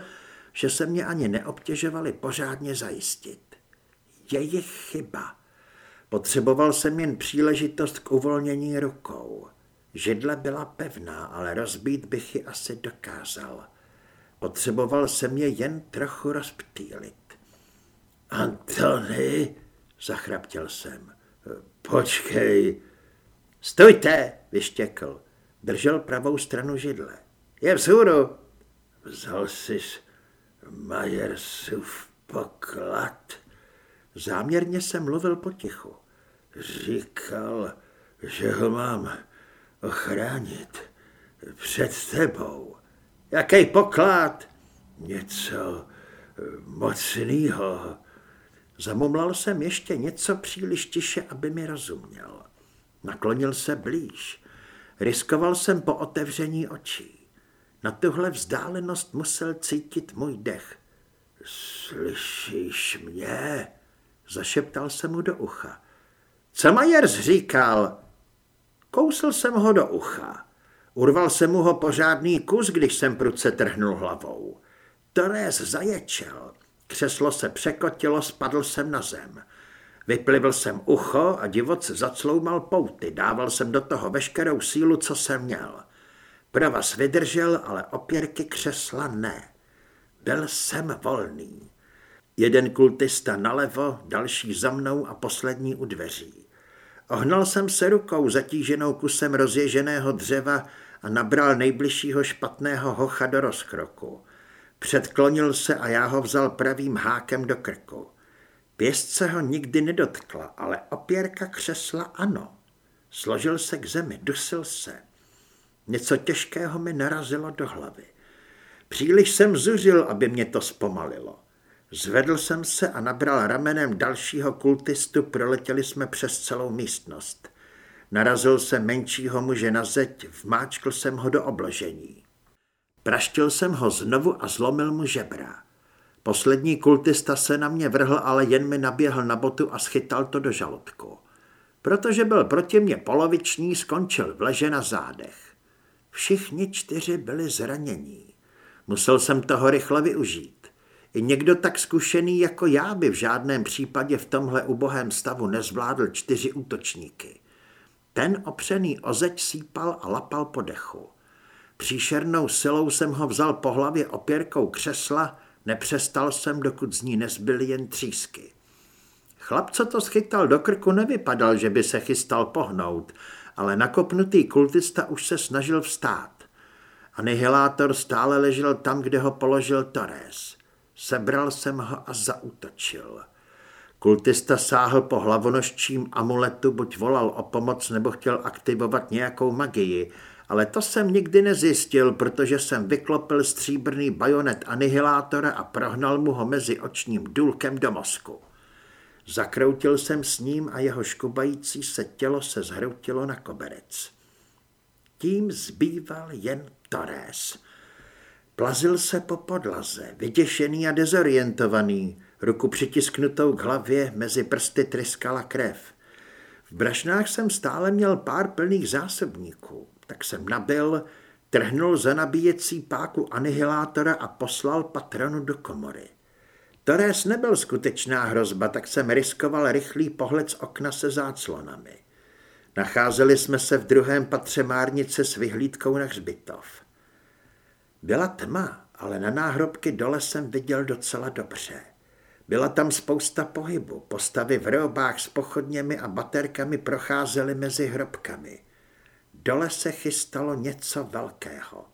že se mě ani neobtěžovali pořádně zajistit. Jejich chyba. Potřeboval jsem jen příležitost k uvolnění rukou. Židle byla pevná, ale rozbít bych ji asi dokázal. Potřeboval jsem je jen trochu rozptýlit. Antony, zachraptěl jsem. Počkej. Stojte, vyštěkl. Držel pravou stranu židle. Je vzhůru. Vzal jsi Majersův poklad. Záměrně jsem mluvil potichu. Říkal, že ho mám ochránit před tebou. Jaký poklad? Něco mocnýho. Zamumlal jsem ještě něco příliš tiše, aby mi rozuměl. Naklonil se blíž. Riskoval jsem po otevření očí. Na tuhle vzdálenost musel cítit můj dech. Slyšíš mě? Zašeptal jsem mu do ucha. Co Majers říkal? Kousl jsem ho do ucha. Urval jsem mu ho pořádný kus, když jsem pruce trhnul hlavou. Torres zaječel. Křeslo se překotilo, spadl jsem na zem. Vyplivil jsem ucho a divoce zacloumal pouty. Dával jsem do toho veškerou sílu, co jsem měl. Provaz vydržel, ale opěrky křesla ne. Byl jsem volný. Jeden kultista nalevo, další za mnou a poslední u dveří. Ohnal jsem se rukou zatíženou kusem rozježeného dřeva a nabral nejbližšího špatného hocha do rozkroku. Předklonil se a já ho vzal pravým hákem do krku. Pěst se ho nikdy nedotkla, ale opěrka křesla ano. Složil se k zemi, dusil se. Něco těžkého mi narazilo do hlavy. Příliš jsem zuřil, aby mě to zpomalilo. Zvedl jsem se a nabral ramenem dalšího kultistu, proletěli jsme přes celou místnost. Narazil jsem menšího muže na zeď, vmáčkl jsem ho do obložení. Praštil jsem ho znovu a zlomil mu žebra. Poslední kultista se na mě vrhl, ale jen mi naběhl na botu a schytal to do žaludku. Protože byl proti mě poloviční, skončil v leže na zádech. Všichni čtyři byli zranění. Musel jsem toho rychle využít. Někdo tak zkušený jako já by v žádném případě v tomhle ubohém stavu nezvládl čtyři útočníky. Ten opřený o zeď sípal a lapal po dechu. Příšernou silou jsem ho vzal po hlavě opěrkou křesla, nepřestal jsem, dokud z ní nezbyly jen třísky. Chlap, co to schytal do krku, nevypadal, že by se chystal pohnout, ale nakopnutý kultista už se snažil vstát. Anihilátor stále ležel tam, kde ho položil Torres. Sebral jsem ho a zautočil. Kultista sáhl po hlavonožčím amuletu, buď volal o pomoc nebo chtěl aktivovat nějakou magii, ale to jsem nikdy nezjistil, protože jsem vyklopil stříbrný bajonet anihilátora a prohnal mu ho mezi očním důlkem do mozku. Zakroutil jsem s ním a jeho škubající se tělo se zhroutilo na koberec. Tím zbýval jen Torres. Plazil se po podlaze, vyděšený a dezorientovaný, ruku přitisknutou k hlavě, mezi prsty tryskala krev. V brašnách jsem stále měl pár plných zásobníků, tak jsem nabil, trhnul za nabíjecí páku anihilátora a poslal patronu do komory. Torres nebyl skutečná hrozba, tak jsem riskoval rychlý pohled z okna se záclonami. Nacházeli jsme se v druhém patře márnice s vyhlídkou na hřbitov. Byla tma, ale na náhrobky dole jsem viděl docela dobře. Byla tam spousta pohybu, postavy v robách s pochodněmi a baterkami procházely mezi hrobkami. Dole se chystalo něco velkého.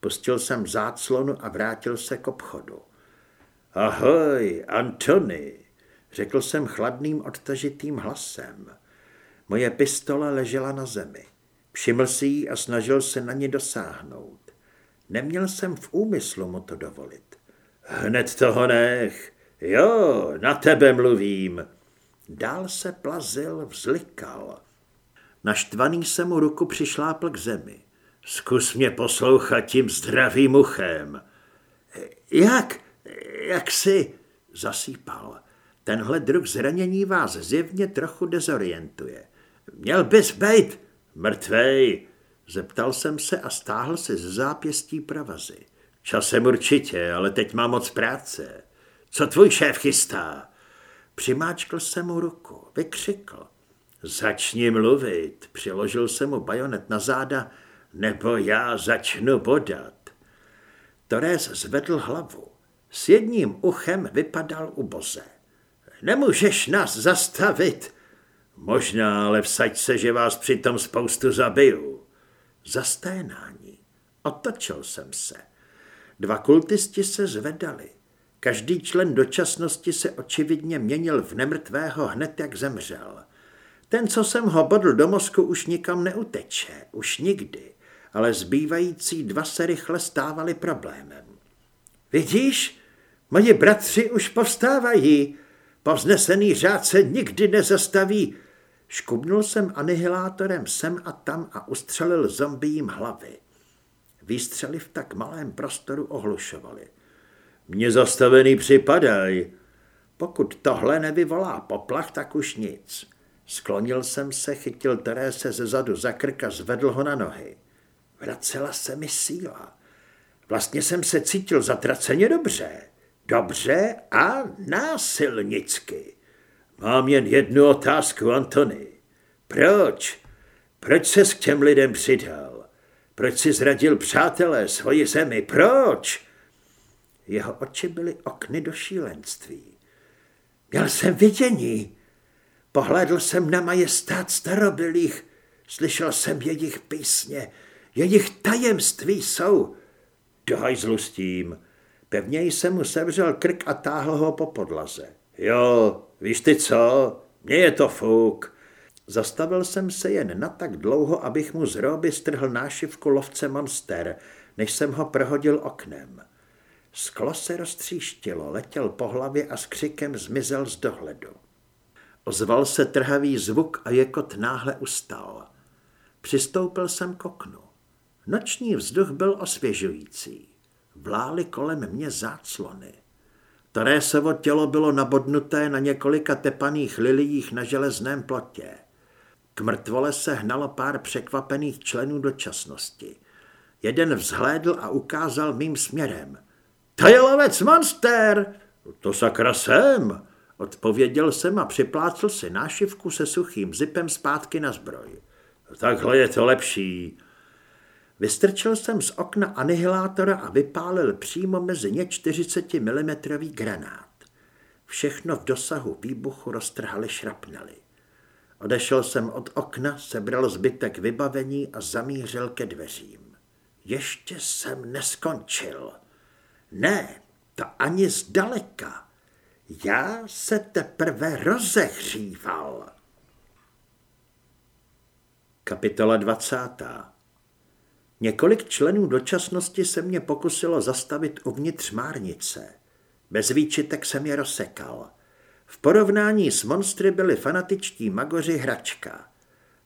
Pustil jsem záclonu a vrátil se k obchodu. Ahoj, Antony, řekl jsem chladným odtažitým hlasem. Moje pistole ležela na zemi. Všiml si ji a snažil se na ní dosáhnout. Neměl jsem v úmyslu mu to dovolit. Hned toho nech. Jo, na tebe mluvím. Dál se plazil, vzlikal. Naštvaný se mu ruku přišlápl k zemi. Zkus mě poslouchat tím zdravým uchem. Jak? Jak si? Zasýpal. Tenhle druh zranění vás zjevně trochu dezorientuje. Měl bys být mrtvej, zeptal jsem se a stáhl si z zápěstí pravazy. Časem určitě, ale teď mám moc práce. Co tvůj šéf chystá? Přimáčkl jsem mu ruku, vykřikl. Začni mluvit, přiložil jsem mu bajonet na záda, nebo já začnu bodat. Torres zvedl hlavu. S jedním uchem vypadal u boze. Nemůžeš nás zastavit, Možná, ale vsaď se, že vás přitom spoustu zabiju. Zasténání. Otočil jsem se. Dva kultisti se zvedali. Každý člen dočasnosti se očividně měnil v nemrtvého hned, jak zemřel. Ten, co jsem ho bodl do mozku, už nikam neuteče, už nikdy. ale zbývající dva se rychle stávaly problémem. Vidíš, moji bratři už povstávají, povznesený řád se nikdy nezastaví. Škubnul jsem anihilátorem sem a tam a ustřelil zombijím hlavy. Výstřely v tak malém prostoru ohlušovaly. Mně zastavený připadaj. Pokud tohle nevyvolá poplach, tak už nic. Sklonil jsem se, chytil Terése ze zadu za krk a zvedl ho na nohy. Vracela se mi síla. Vlastně jsem se cítil zatraceně dobře. Dobře a násilnicky. Mám jen jednu otázku, Antony. Proč? Proč se k těm lidem přidal? Proč si zradil přátelé svoji zemi? Proč? Jeho oči byly okny do šílenství. Měl jsem vidění. Pohlédl jsem na majestát starobylých, slyšel jsem jejich písně, jejich tajemství jsou. Do hajzlu s tím. Pevně jsem mu sevřel krk a táhl ho po podlaze. Jo, víš ty co, mně je to fuk. Zastavil jsem se jen na tak dlouho, abych mu z roby strhl nášivku lovce monster, než jsem ho prohodil oknem. Sklo se roztříštilo, letěl po hlavě a s křikem zmizel z dohledu. Ozval se trhavý zvuk a jekot náhle ustal. Přistoupil jsem k oknu. Noční vzduch byl osvěžující. Vlály kolem mě záclony. Terésovo tělo bylo nabodnuté na několika tepaných liliích na železném plotě. K mrtvole se hnalo pár překvapených členů dočasnosti. Jeden vzhlédl a ukázal mým směrem. To je lovec monster! To sakra jsem, odpověděl jsem a připlácl si nášivku se suchým zipem zpátky na zbroj. Takhle je to lepší. Vystrčil jsem z okna anihilátora a vypálil přímo mezi ně 40 mm granát. Všechno v dosahu výbuchu roztrhali šrapnely. Odešel jsem od okna, sebral zbytek vybavení a zamířil ke dveřím. Ještě jsem neskončil. Ne, to ani zdaleka. Já se teprve rozehříval. Kapitola 20. Několik členů dočasnosti se mě pokusilo zastavit uvnitř márnice. Bez výčitek jsem je rozsekal. V porovnání s monstry byli fanatičtí magoři hračka.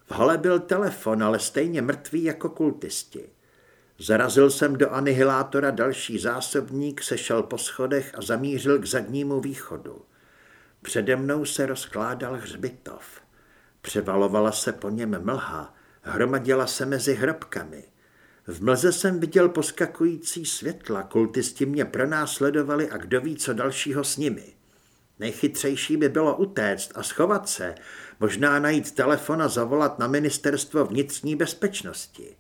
V hole byl telefon, ale stejně mrtvý jako kultisti. Zarazil jsem do anihilátora další zásobník, sešel po schodech a zamířil k zadnímu východu. Přede mnou se rozkládal hřbitov. Převalovala se po něm mlha, hromadila se mezi hrobkami. V mlze jsem viděl poskakující světla, kultisti mě pronásledovali a kdo ví, co dalšího s nimi. Nejchytřejší by bylo utéct a schovat se, možná najít telefon a zavolat na ministerstvo vnitřní bezpečnosti.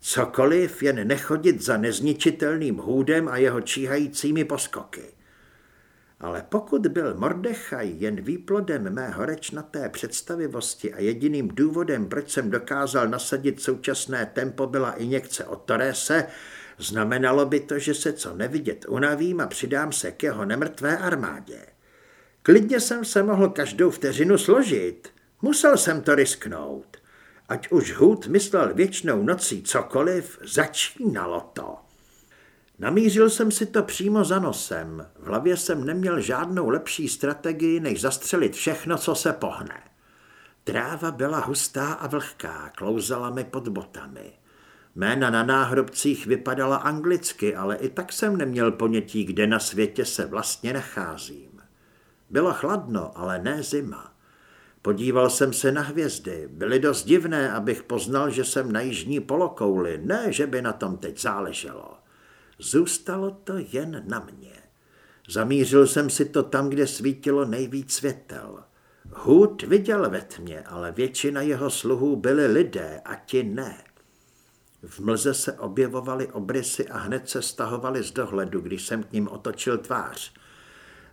Cokoliv, jen nechodit za nezničitelným hůdem a jeho číhajícími poskoky. Ale pokud byl Mordechaj jen výplodem mé horečnaté představivosti a jediným důvodem, proč jsem dokázal nasadit současné tempo, byla injekce od Torese, znamenalo by to, že se co nevidět unavím a přidám se k jeho nemrtvé armádě. Klidně jsem se mohl každou vteřinu složit. Musel jsem to risknout. Ať už Hud myslel věčnou nocí cokoliv, začínalo to. Namířil jsem si to přímo za nosem. V hlavě jsem neměl žádnou lepší strategii, než zastřelit všechno, co se pohne. Tráva byla hustá a vlhká, klouzala mi pod botami. Jména na náhrobcích vypadala anglicky, ale i tak jsem neměl ponětí, kde na světě se vlastně nacházím. Bylo chladno, ale ne zima. Podíval jsem se na hvězdy. Byly dost divné, abych poznal, že jsem na jižní polokouli. Ne, že by na tom teď záleželo. Zůstalo to jen na mě. Zamířil jsem si to tam, kde svítilo nejvíc světel. Hud viděl ve tmě, ale většina jeho sluhů byly lidé a ti ne. V mlze se objevovaly obrysy a hned se stahovaly z dohledu, když jsem k ním otočil tvář.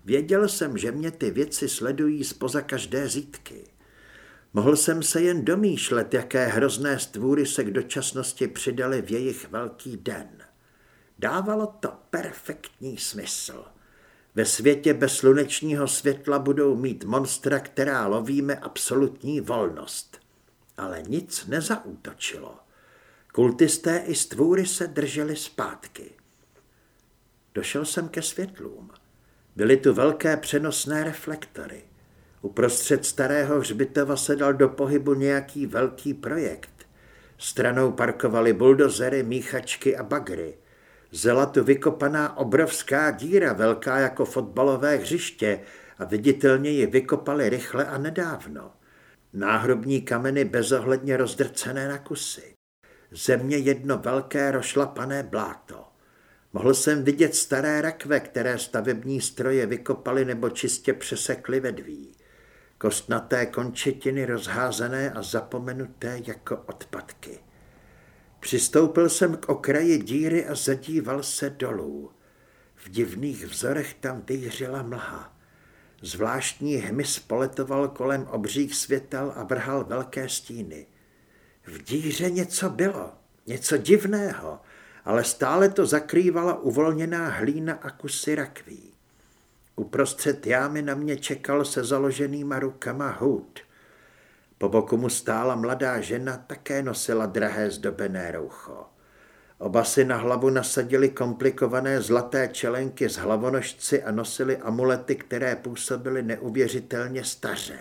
Věděl jsem, že mě ty věci sledují spoza každé zítky. Mohl jsem se jen domýšlet, jaké hrozné stvůry se k dočasnosti přidali v jejich velký den. Dávalo to perfektní smysl. Ve světě bez slunečního světla budou mít monstra, která lovíme absolutní volnost. Ale nic nezaútočilo. Kultisté i stvůry se drželi zpátky. Došel jsem ke světlům. Byly tu velké přenosné reflektory. Uprostřed starého hřbitova se dal do pohybu nějaký velký projekt. Stranou parkovali buldozery, míchačky a bagry. Zela tu vykopaná obrovská díra, velká jako fotbalové hřiště a viditelně ji vykopali rychle a nedávno. Náhrobní kameny bezohledně rozdrcené na kusy. Země jedno velké rošlapané bláto. Mohl jsem vidět staré rakve, které stavební stroje vykopali nebo čistě přesekli vedví. Kostnaté končetiny rozházené a zapomenuté jako odpadky. Přistoupil jsem k okraji díry a zadíval se dolů. V divných vzorech tam vyhřela mlha. Zvláštní hmyz poletoval kolem obřích světel a vrhal velké stíny. V díře něco bylo, něco divného, ale stále to zakrývala uvolněná hlína a kusy rakví. Uprostřed jámy na mě čekal se založenýma rukama hůd. Po boku mu stála mladá žena, také nosila drahé zdobené roucho. Oba si na hlavu nasadili komplikované zlaté čelenky z hlavonožci a nosili amulety, které působily neuvěřitelně staře.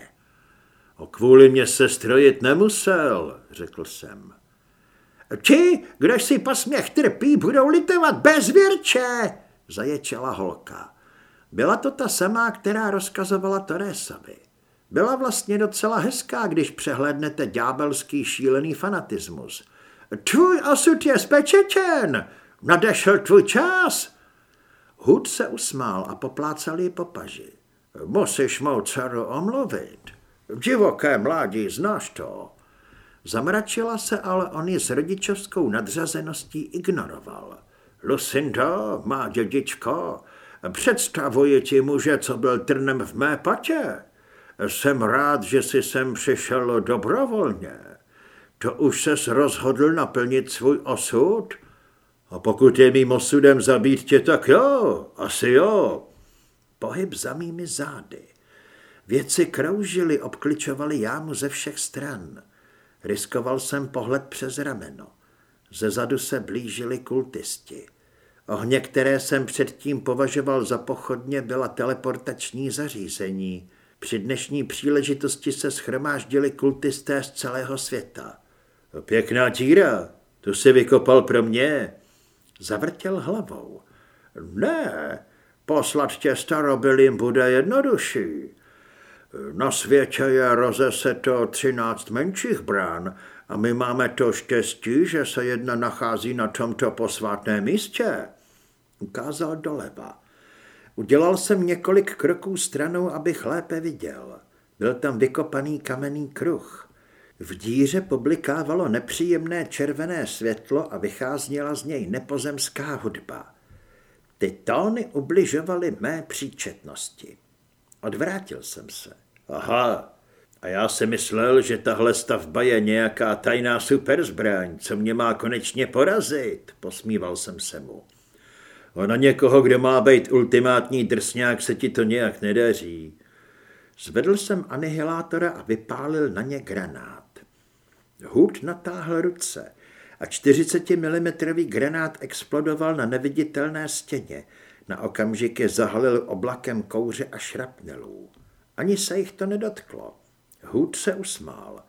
O kvůli mě se strojit nemusel, řekl jsem. Ti, kdož si posměch trpí, budou litovat bezvěrče, zaječela holka. Byla to ta samá, která rozkazovala Toresovi. Byla vlastně docela hezká, když přehlednete ďábelský šílený fanatismus. Tvůj osud je spečečen, nadešel tvůj čas. Hud se usmál a poplácal ji po paži. Musíš mou dceru omluvit. V divoké mládí znáš to. Zamračila se, ale on ji s rodičovskou nadřazeností ignoroval. Lucinda, má dědičko, představuji ti muže, co byl trnem v mé patě. Jsem rád, že jsi sem přišel dobrovolně. To už ses rozhodl naplnit svůj osud? A pokud je mým osudem zabít tě, tak jo, asi jo. Pohyb za mými zády. Věci kroužily, obkličovaly jámu ze všech stran. Riskoval jsem pohled přes rameno. Ze zadu se blížili kultisti. Ohně, které jsem předtím považoval za pochodně, byla teleportační zařízení. Při dnešní příležitosti se schromáždili kultisté z celého světa. Pěkná díra, to si vykopal pro mě. Zavrtěl hlavou. Ne, poslat tě starobylým bude jednodušší. Na světě je rozeseto třináct menších brán a my máme to štěstí, že se jedna nachází na tomto posvátném místě. Ukázal doleva. Udělal jsem několik kroků stranou, abych lépe viděl. Byl tam vykopaný kamenný kruh. V díře poblikávalo nepříjemné červené světlo a vycházněla z něj nepozemská hudba. Ty tóny ubližovaly mé příčetnosti. Odvrátil jsem se. Aha, a já si myslel, že tahle stavba je nějaká tajná superzbraň, co mě má konečně porazit, posmíval jsem se mu. Na někoho, kdo má být ultimátní drsňák, se ti to nějak nedaří. Zvedl jsem anihilátora a vypálil na ně granát. Hud natáhl ruce a 40 mm granát explodoval na neviditelné stěně. Na okamžik je zahalil oblakem kouře a šrapnelů. Ani se jich to nedotklo. Hud se usmál.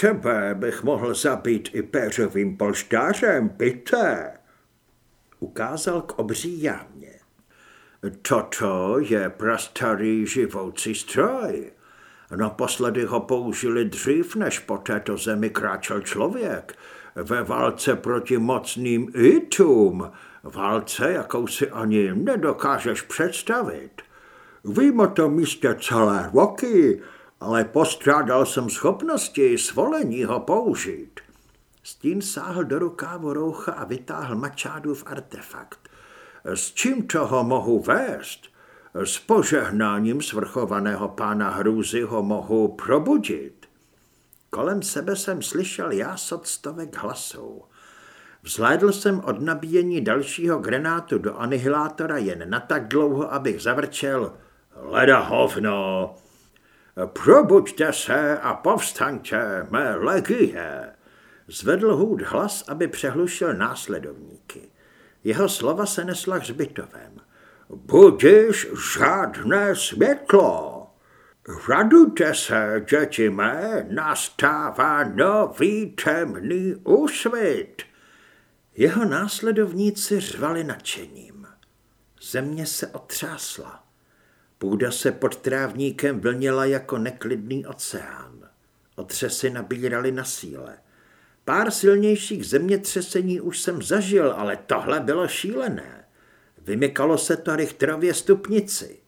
Tebe bych mohl zabít i péřovým polštářem, pité. Ukázal k obří jámě. Toto je prastarý živoucí stroj. Naposledy ho použili dřív, než po této zemi kráčel člověk. Ve válce proti mocným itům. Válce, jakou si ani nedokážeš představit. Vím o tom místě celé roky, ale postrádal jsem schopnosti svolení ho použít. Stín sáhl do rukávu roucha a vytáhl mačádův artefakt. S čím toho mohu vést? S požehnáním svrchovaného pána Hrůzy ho mohu probudit. Kolem sebe jsem slyšel jásot stovek hlasů. Vzhlédl jsem od nabíjení dalšího grenátu do anihilátora jen na tak dlouho, abych zavrčel Leda hovno! Probuďte se a povstaňte, mé legie! Zvedl hůd hlas, aby přehlušil následovníky. Jeho slova se nesla hřbitovem. Budíš žádné světlo. Radujte se, děti mé, nastává nový temný úsvit. Jeho následovníci řvali nadšením. Země se otřásla. Půda se pod trávníkem vlnila jako neklidný oceán. Otřesy nabíraly na síle. Pár silnějších zemětřesení už jsem zažil, ale tohle bylo šílené. Vymykalo se to Richterově stupnici.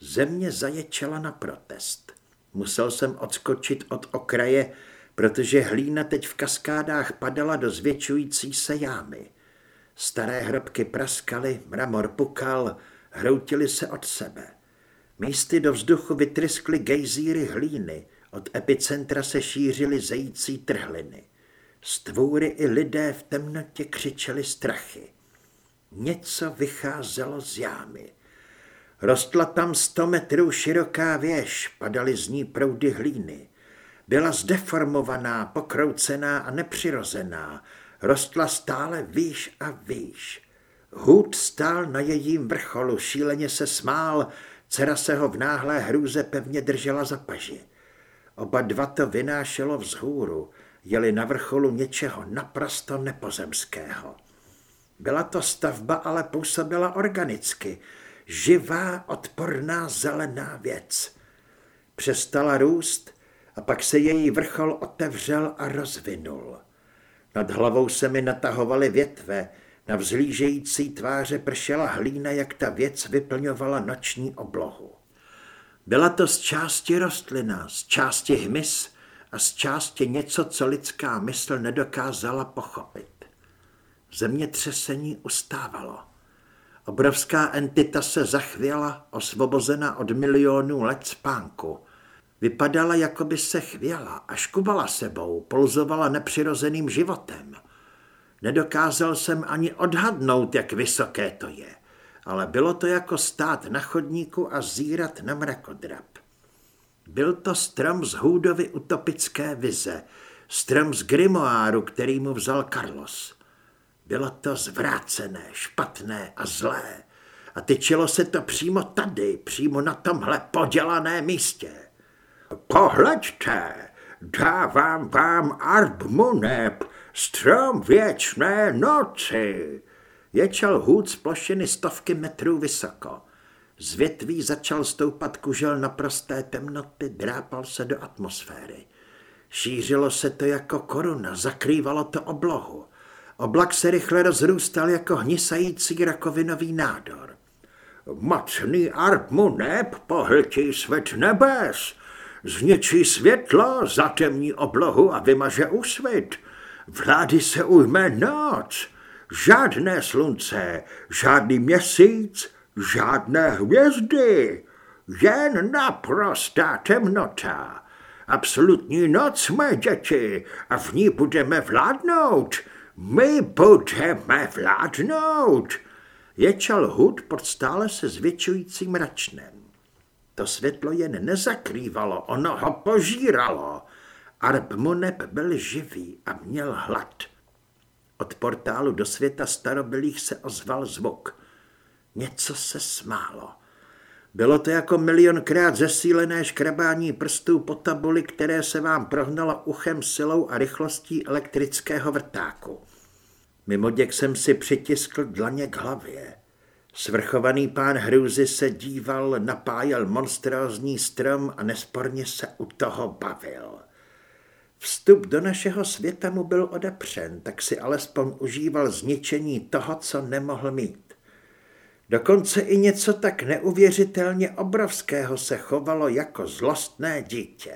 Země zaječela na protest. Musel jsem odskočit od okraje, protože hlína teď v kaskádách padala do zvětšující se jámy. Staré hrobky praskaly, mramor pukal, hroutili se od sebe. Místy do vzduchu vytryskly gejzíry hlíny, od epicentra se šířily zející trhliny. Stvůry i lidé v temnotě křičeli strachy. Něco vycházelo z jámy. Rostla tam sto metrů široká věž, padaly z ní proudy hlíny. Byla zdeformovaná, pokroucená a nepřirozená. Rostla stále výš a výš. Hůd stál na jejím vrcholu, šíleně se smál, dcera se ho v náhlé hrůze pevně držela za paži. Oba dva to vynášelo vzhůru, jeli na vrcholu něčeho naprosto nepozemského. Byla to stavba, ale působila organicky, živá, odporná zelená věc. Přestala růst a pak se její vrchol otevřel a rozvinul. Nad hlavou se mi natahovaly větve, na vzlížející tváře pršela hlína, jak ta věc vyplňovala noční oblohu. Byla to z části rostlina, z části hmyz a z části něco, co lidská mysl nedokázala pochopit. Zemětřesení ustávalo. Obrovská entita se zachvěla, osvobozena od milionů let spánku. Vypadala, jako by se chvěla a škubala sebou, polzovala nepřirozeným životem. Nedokázal jsem ani odhadnout, jak vysoké to je, ale bylo to jako stát na chodníku a zírat na mrakodrap. Byl to strom z Hůdovy utopické vize, strom z grimoáru, který mu vzal Carlos. Bylo to zvrácené, špatné a zlé. A tyčilo se to přímo tady, přímo na tomhle podělané místě. Pohleďte, dávám vám Arbmuneb, strom věčné noci. Ječel hůd z plošiny stovky metrů vysoko. Z větví začal stoupat kužel na prosté temnoty, drápal se do atmosféry. Šířilo se to jako koruna, zakrývalo to oblohu. Oblak se rychle rozrůstal jako hnisající rakovinový nádor. Mocný Arpmuneb pohltí svět nebes, zničí světlo, zatemní oblohu a vymaže úsvit. Vlády se ujme noc, žádné slunce, žádný měsíc, žádné hvězdy, jen naprostá temnota. Absolutní noc, mé děti, a v ní budeme vládnout, my budeme vládnout, ječal hud pod stále se zvětšujícím mračnem. To světlo jen nezakrývalo, ono ho požíralo. Arbmuneb byl živý a měl hlad. Od portálu do světa starobylých se ozval zvuk. Něco se smálo. Bylo to jako milionkrát zesílené škrabání prstů po tabuli, které se vám prohnalo uchem silou a rychlostí elektrického vrtáku. Mimoděk jsem si přitiskl dlaně k hlavě. Svrchovaný pán hrůzy se díval, napájel monstrózní strom a nesporně se u toho bavil. Vstup do našeho světa mu byl odepřen, tak si alespoň užíval zničení toho, co nemohl mít. Dokonce i něco tak neuvěřitelně obrovského se chovalo jako zlostné dítě.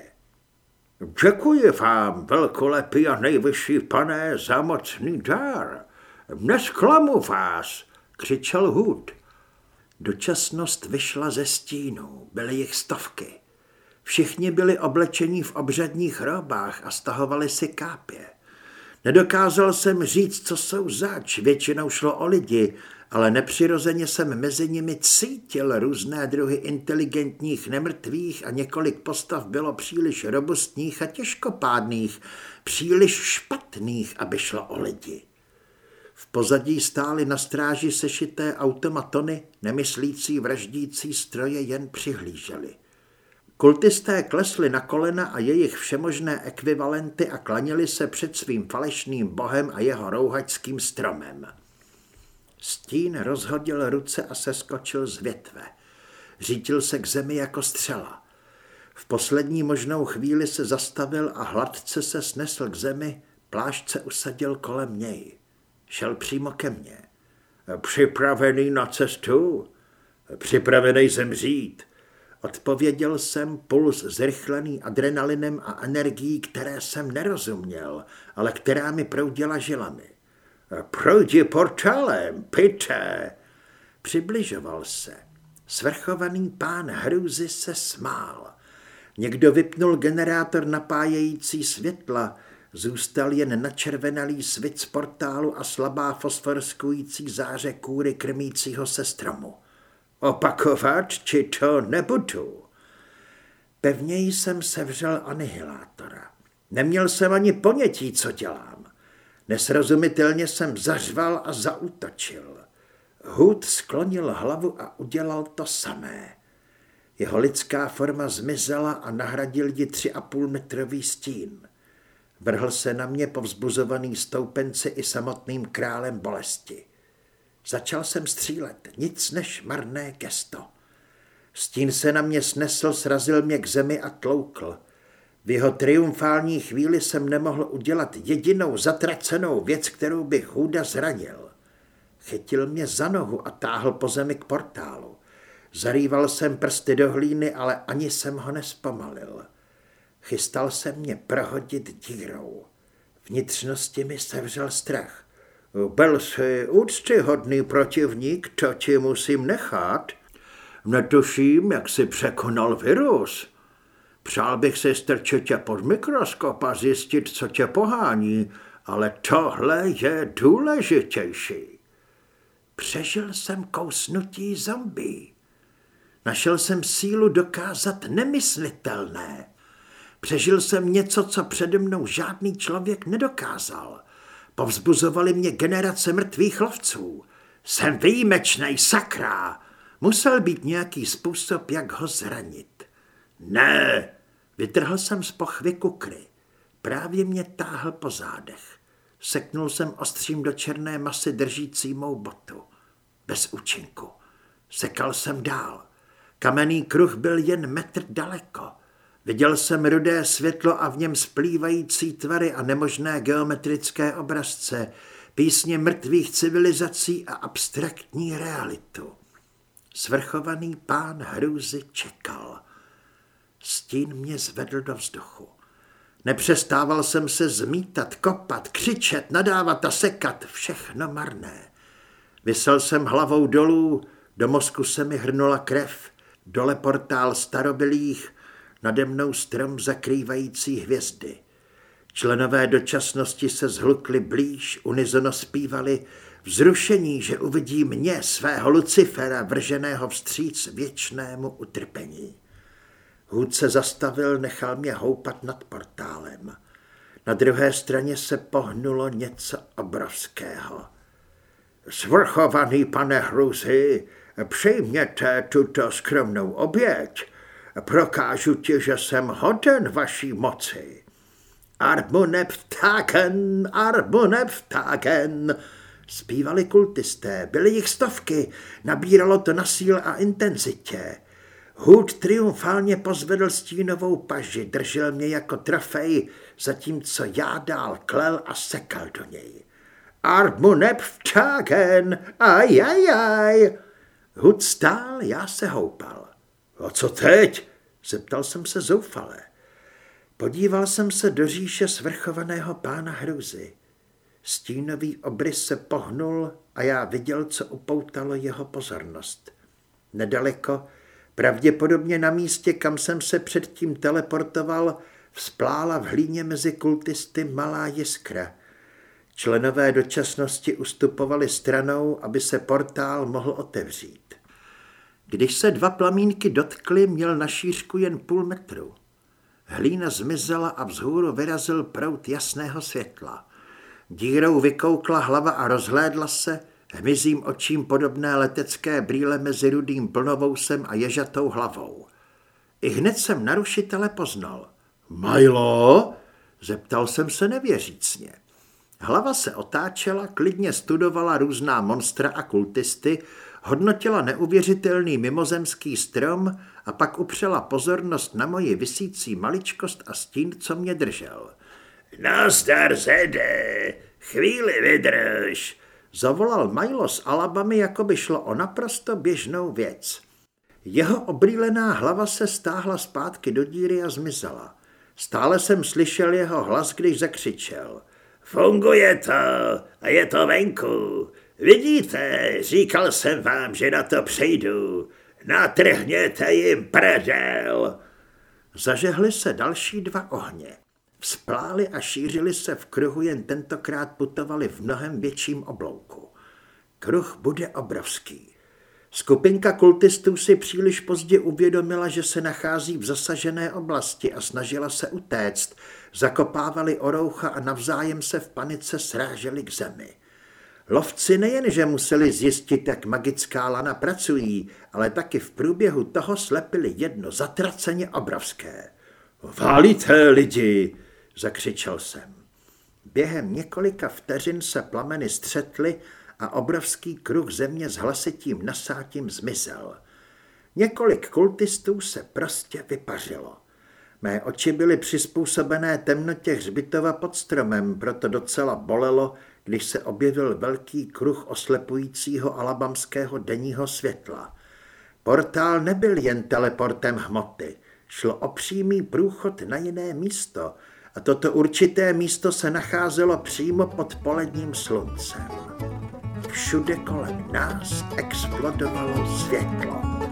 Děkuji vám, velkolepý a nejvyšší pane, za mocný dár. Nesklamu vás, křičel Hud. Dočasnost vyšla ze stínu, byly jich stovky. Všichni byli oblečení v obřadních robách a stahovali si kápě. Nedokázal jsem říct, co jsou zač, většinou šlo o lidi, ale nepřirozeně jsem mezi nimi cítil různé druhy inteligentních nemrtvých a několik postav bylo příliš robustních a těžkopádných, příliš špatných, aby šlo o lidi. V pozadí stály na stráži sešité automatony, nemyslící vraždící stroje jen přihlíželi. Kultisté klesli na kolena a jejich všemožné ekvivalenty a klanili se před svým falešným bohem a jeho rouhačským stromem. Stín rozhodil ruce a seskočil z větve. Řítil se k zemi jako střela. V poslední možnou chvíli se zastavil a hladce se snesl k zemi, plášť se usadil kolem něj. Šel přímo ke mně. Připravený na cestu? Připravený zemřít? Odpověděl jsem puls zrychlený adrenalinem a energií, které jsem nerozuměl, ale která mi proudila žilami. Projdi portálem, pite! Přibližoval se. Svrchovaný pán hrůzy se smál. Někdo vypnul generátor napájející světla, zůstal jen načervenalý svit z portálu a slabá fosforskující záře kůry krmícího se stromu. Opakovat, či to nebudu. Pevněji jsem sevřel anihilátora. Neměl jsem ani ponětí, co dělám. Nesrozumitelně jsem zařval a zautočil. Hud sklonil hlavu a udělal to samé. Jeho lidská forma zmizela a nahradil ji tři a půl metrový stín. Vrhl se na mě povzbuzovaný stoupenci i samotným králem bolesti. Začal jsem střílet, nic než marné gesto. Stín se na mě snesl, srazil mě k zemi a tloukl. V jeho triumfální chvíli jsem nemohl udělat jedinou zatracenou věc, kterou bych chůda zranil. Chytil mě za nohu a táhl po zemi k portálu. Zarýval jsem prsty do hlíny, ale ani jsem ho nespomalil. Chystal se mě prohodit dírou. Vnitřnosti mi sevřel strach. Byl jsi úctyhodný protivník, to ti musím nechat. Netuším, jak si překonal virus. Přál bych si strčit tě pod mikroskop a zjistit, co tě pohání, ale tohle je důležitější. Přežil jsem kousnutí zombie. Našel jsem sílu dokázat nemyslitelné. Přežil jsem něco, co přede mnou žádný člověk nedokázal. Povzbuzovali mě generace mrtvých lovců. Jsem výjimečný, sakra! Musel být nějaký způsob, jak ho zranit. Ne! Vytrhl jsem z pochvy kukry. Právě mě táhl po zádech. Seknul jsem ostřím do černé masy držící mou botu. Bez účinku. Sekal jsem dál. Kamenný kruh byl jen metr daleko. Viděl jsem rudé světlo a v něm splývající tvary a nemožné geometrické obrazce, písně mrtvých civilizací a abstraktní realitu. Svrchovaný pán hrůzy čekal. Stín mě zvedl do vzduchu. Nepřestával jsem se zmítat, kopat, křičet, nadávat a sekat, všechno marné. Vysel jsem hlavou dolů, do mozku se mi hrnula krev, dole portál starobilých, nade mnou strom zakrývající hvězdy. Členové dočasnosti se zhlukli blíž, unizono zpívali, vzrušení, že uvidí mě, svého Lucifera, vrženého vstříc věčnému utrpení. Hůd se zastavil, nechal mě houpat nad portálem. Na druhé straně se pohnulo něco obrovského. Svrchovaný pane Hruzi, přijměte tuto skromnou oběť, prokážu ti, že jsem hoden vaší moci. Arbune ptáken, arbune ptáken, zpívali kultisté, byly jich stovky, nabíralo to na síl a intenzitě. Hud triumfálně pozvedl stínovou paži, držel mě jako trofej, zatímco já dál klel a sekal do něj. Arbune ptáken, ajajaj. Hud stál, já se houpal. A co teď? Zeptal jsem se zoufale. Podíval jsem se do říše svrchovaného pána hruzy. Stínový obrys se pohnul a já viděl, co upoutalo jeho pozornost. Nedaleko, pravděpodobně na místě, kam jsem se předtím teleportoval, vzplála v hlíně mezi kultisty malá jiskra. Členové dočasnosti ustupovali stranou, aby se portál mohl otevřít. Když se dva plamínky dotkly, měl na šířku jen půl metru. Hlína zmizela a vzhůru vyrazil prout jasného světla. Dírou vykoukla hlava a rozhlédla se, hmyzím očím podobné letecké brýle mezi rudým plnovousem a ježatou hlavou. I hned jsem narušitele poznal. Majlo? Zeptal jsem se nevěřícně. Hlava se otáčela, klidně studovala různá monstra a kultisty, hodnotila neuvěřitelný mimozemský strom a pak upřela pozornost na moji vysící maličkost a stín, co mě držel. Nazdar, Zede, chvíli vydrž, zavolal Milo z Alabamy, jako by šlo o naprosto běžnou věc. Jeho obrýlená hlava se stáhla zpátky do díry a zmizela. Stále jsem slyšel jeho hlas, když zakřičel. Funguje to a je to venku. Vidíte, říkal jsem vám, že na to přejdu. Natrhněte jim prdel. Zažehly se další dva ohně. Vzplály a šířily se v kruhu, jen tentokrát putovali v mnohem větším oblouku. Kruh bude obrovský. Skupinka kultistů si příliš pozdě uvědomila, že se nachází v zasažené oblasti a snažila se utéct. Zakopávali oroucha a navzájem se v panice sráželi k zemi. Lovci nejenže museli zjistit, jak magická lana pracují, ale taky v průběhu toho slepili jedno zatraceně obrovské. Válíte lidi, zakřičel jsem. Během několika vteřin se plameny střetly a obrovský kruh země s hlasitým nasátím zmizel. Několik kultistů se prostě vypařilo. Mé oči byly přizpůsobené temnotě hřbitova pod stromem, proto docela bolelo, když se objevil velký kruh oslepujícího alabamského denního světla. Portál nebyl jen teleportem hmoty, šlo o přímý průchod na jiné místo a toto určité místo se nacházelo přímo pod poledním sluncem. Všude kolem nás explodovalo světlo.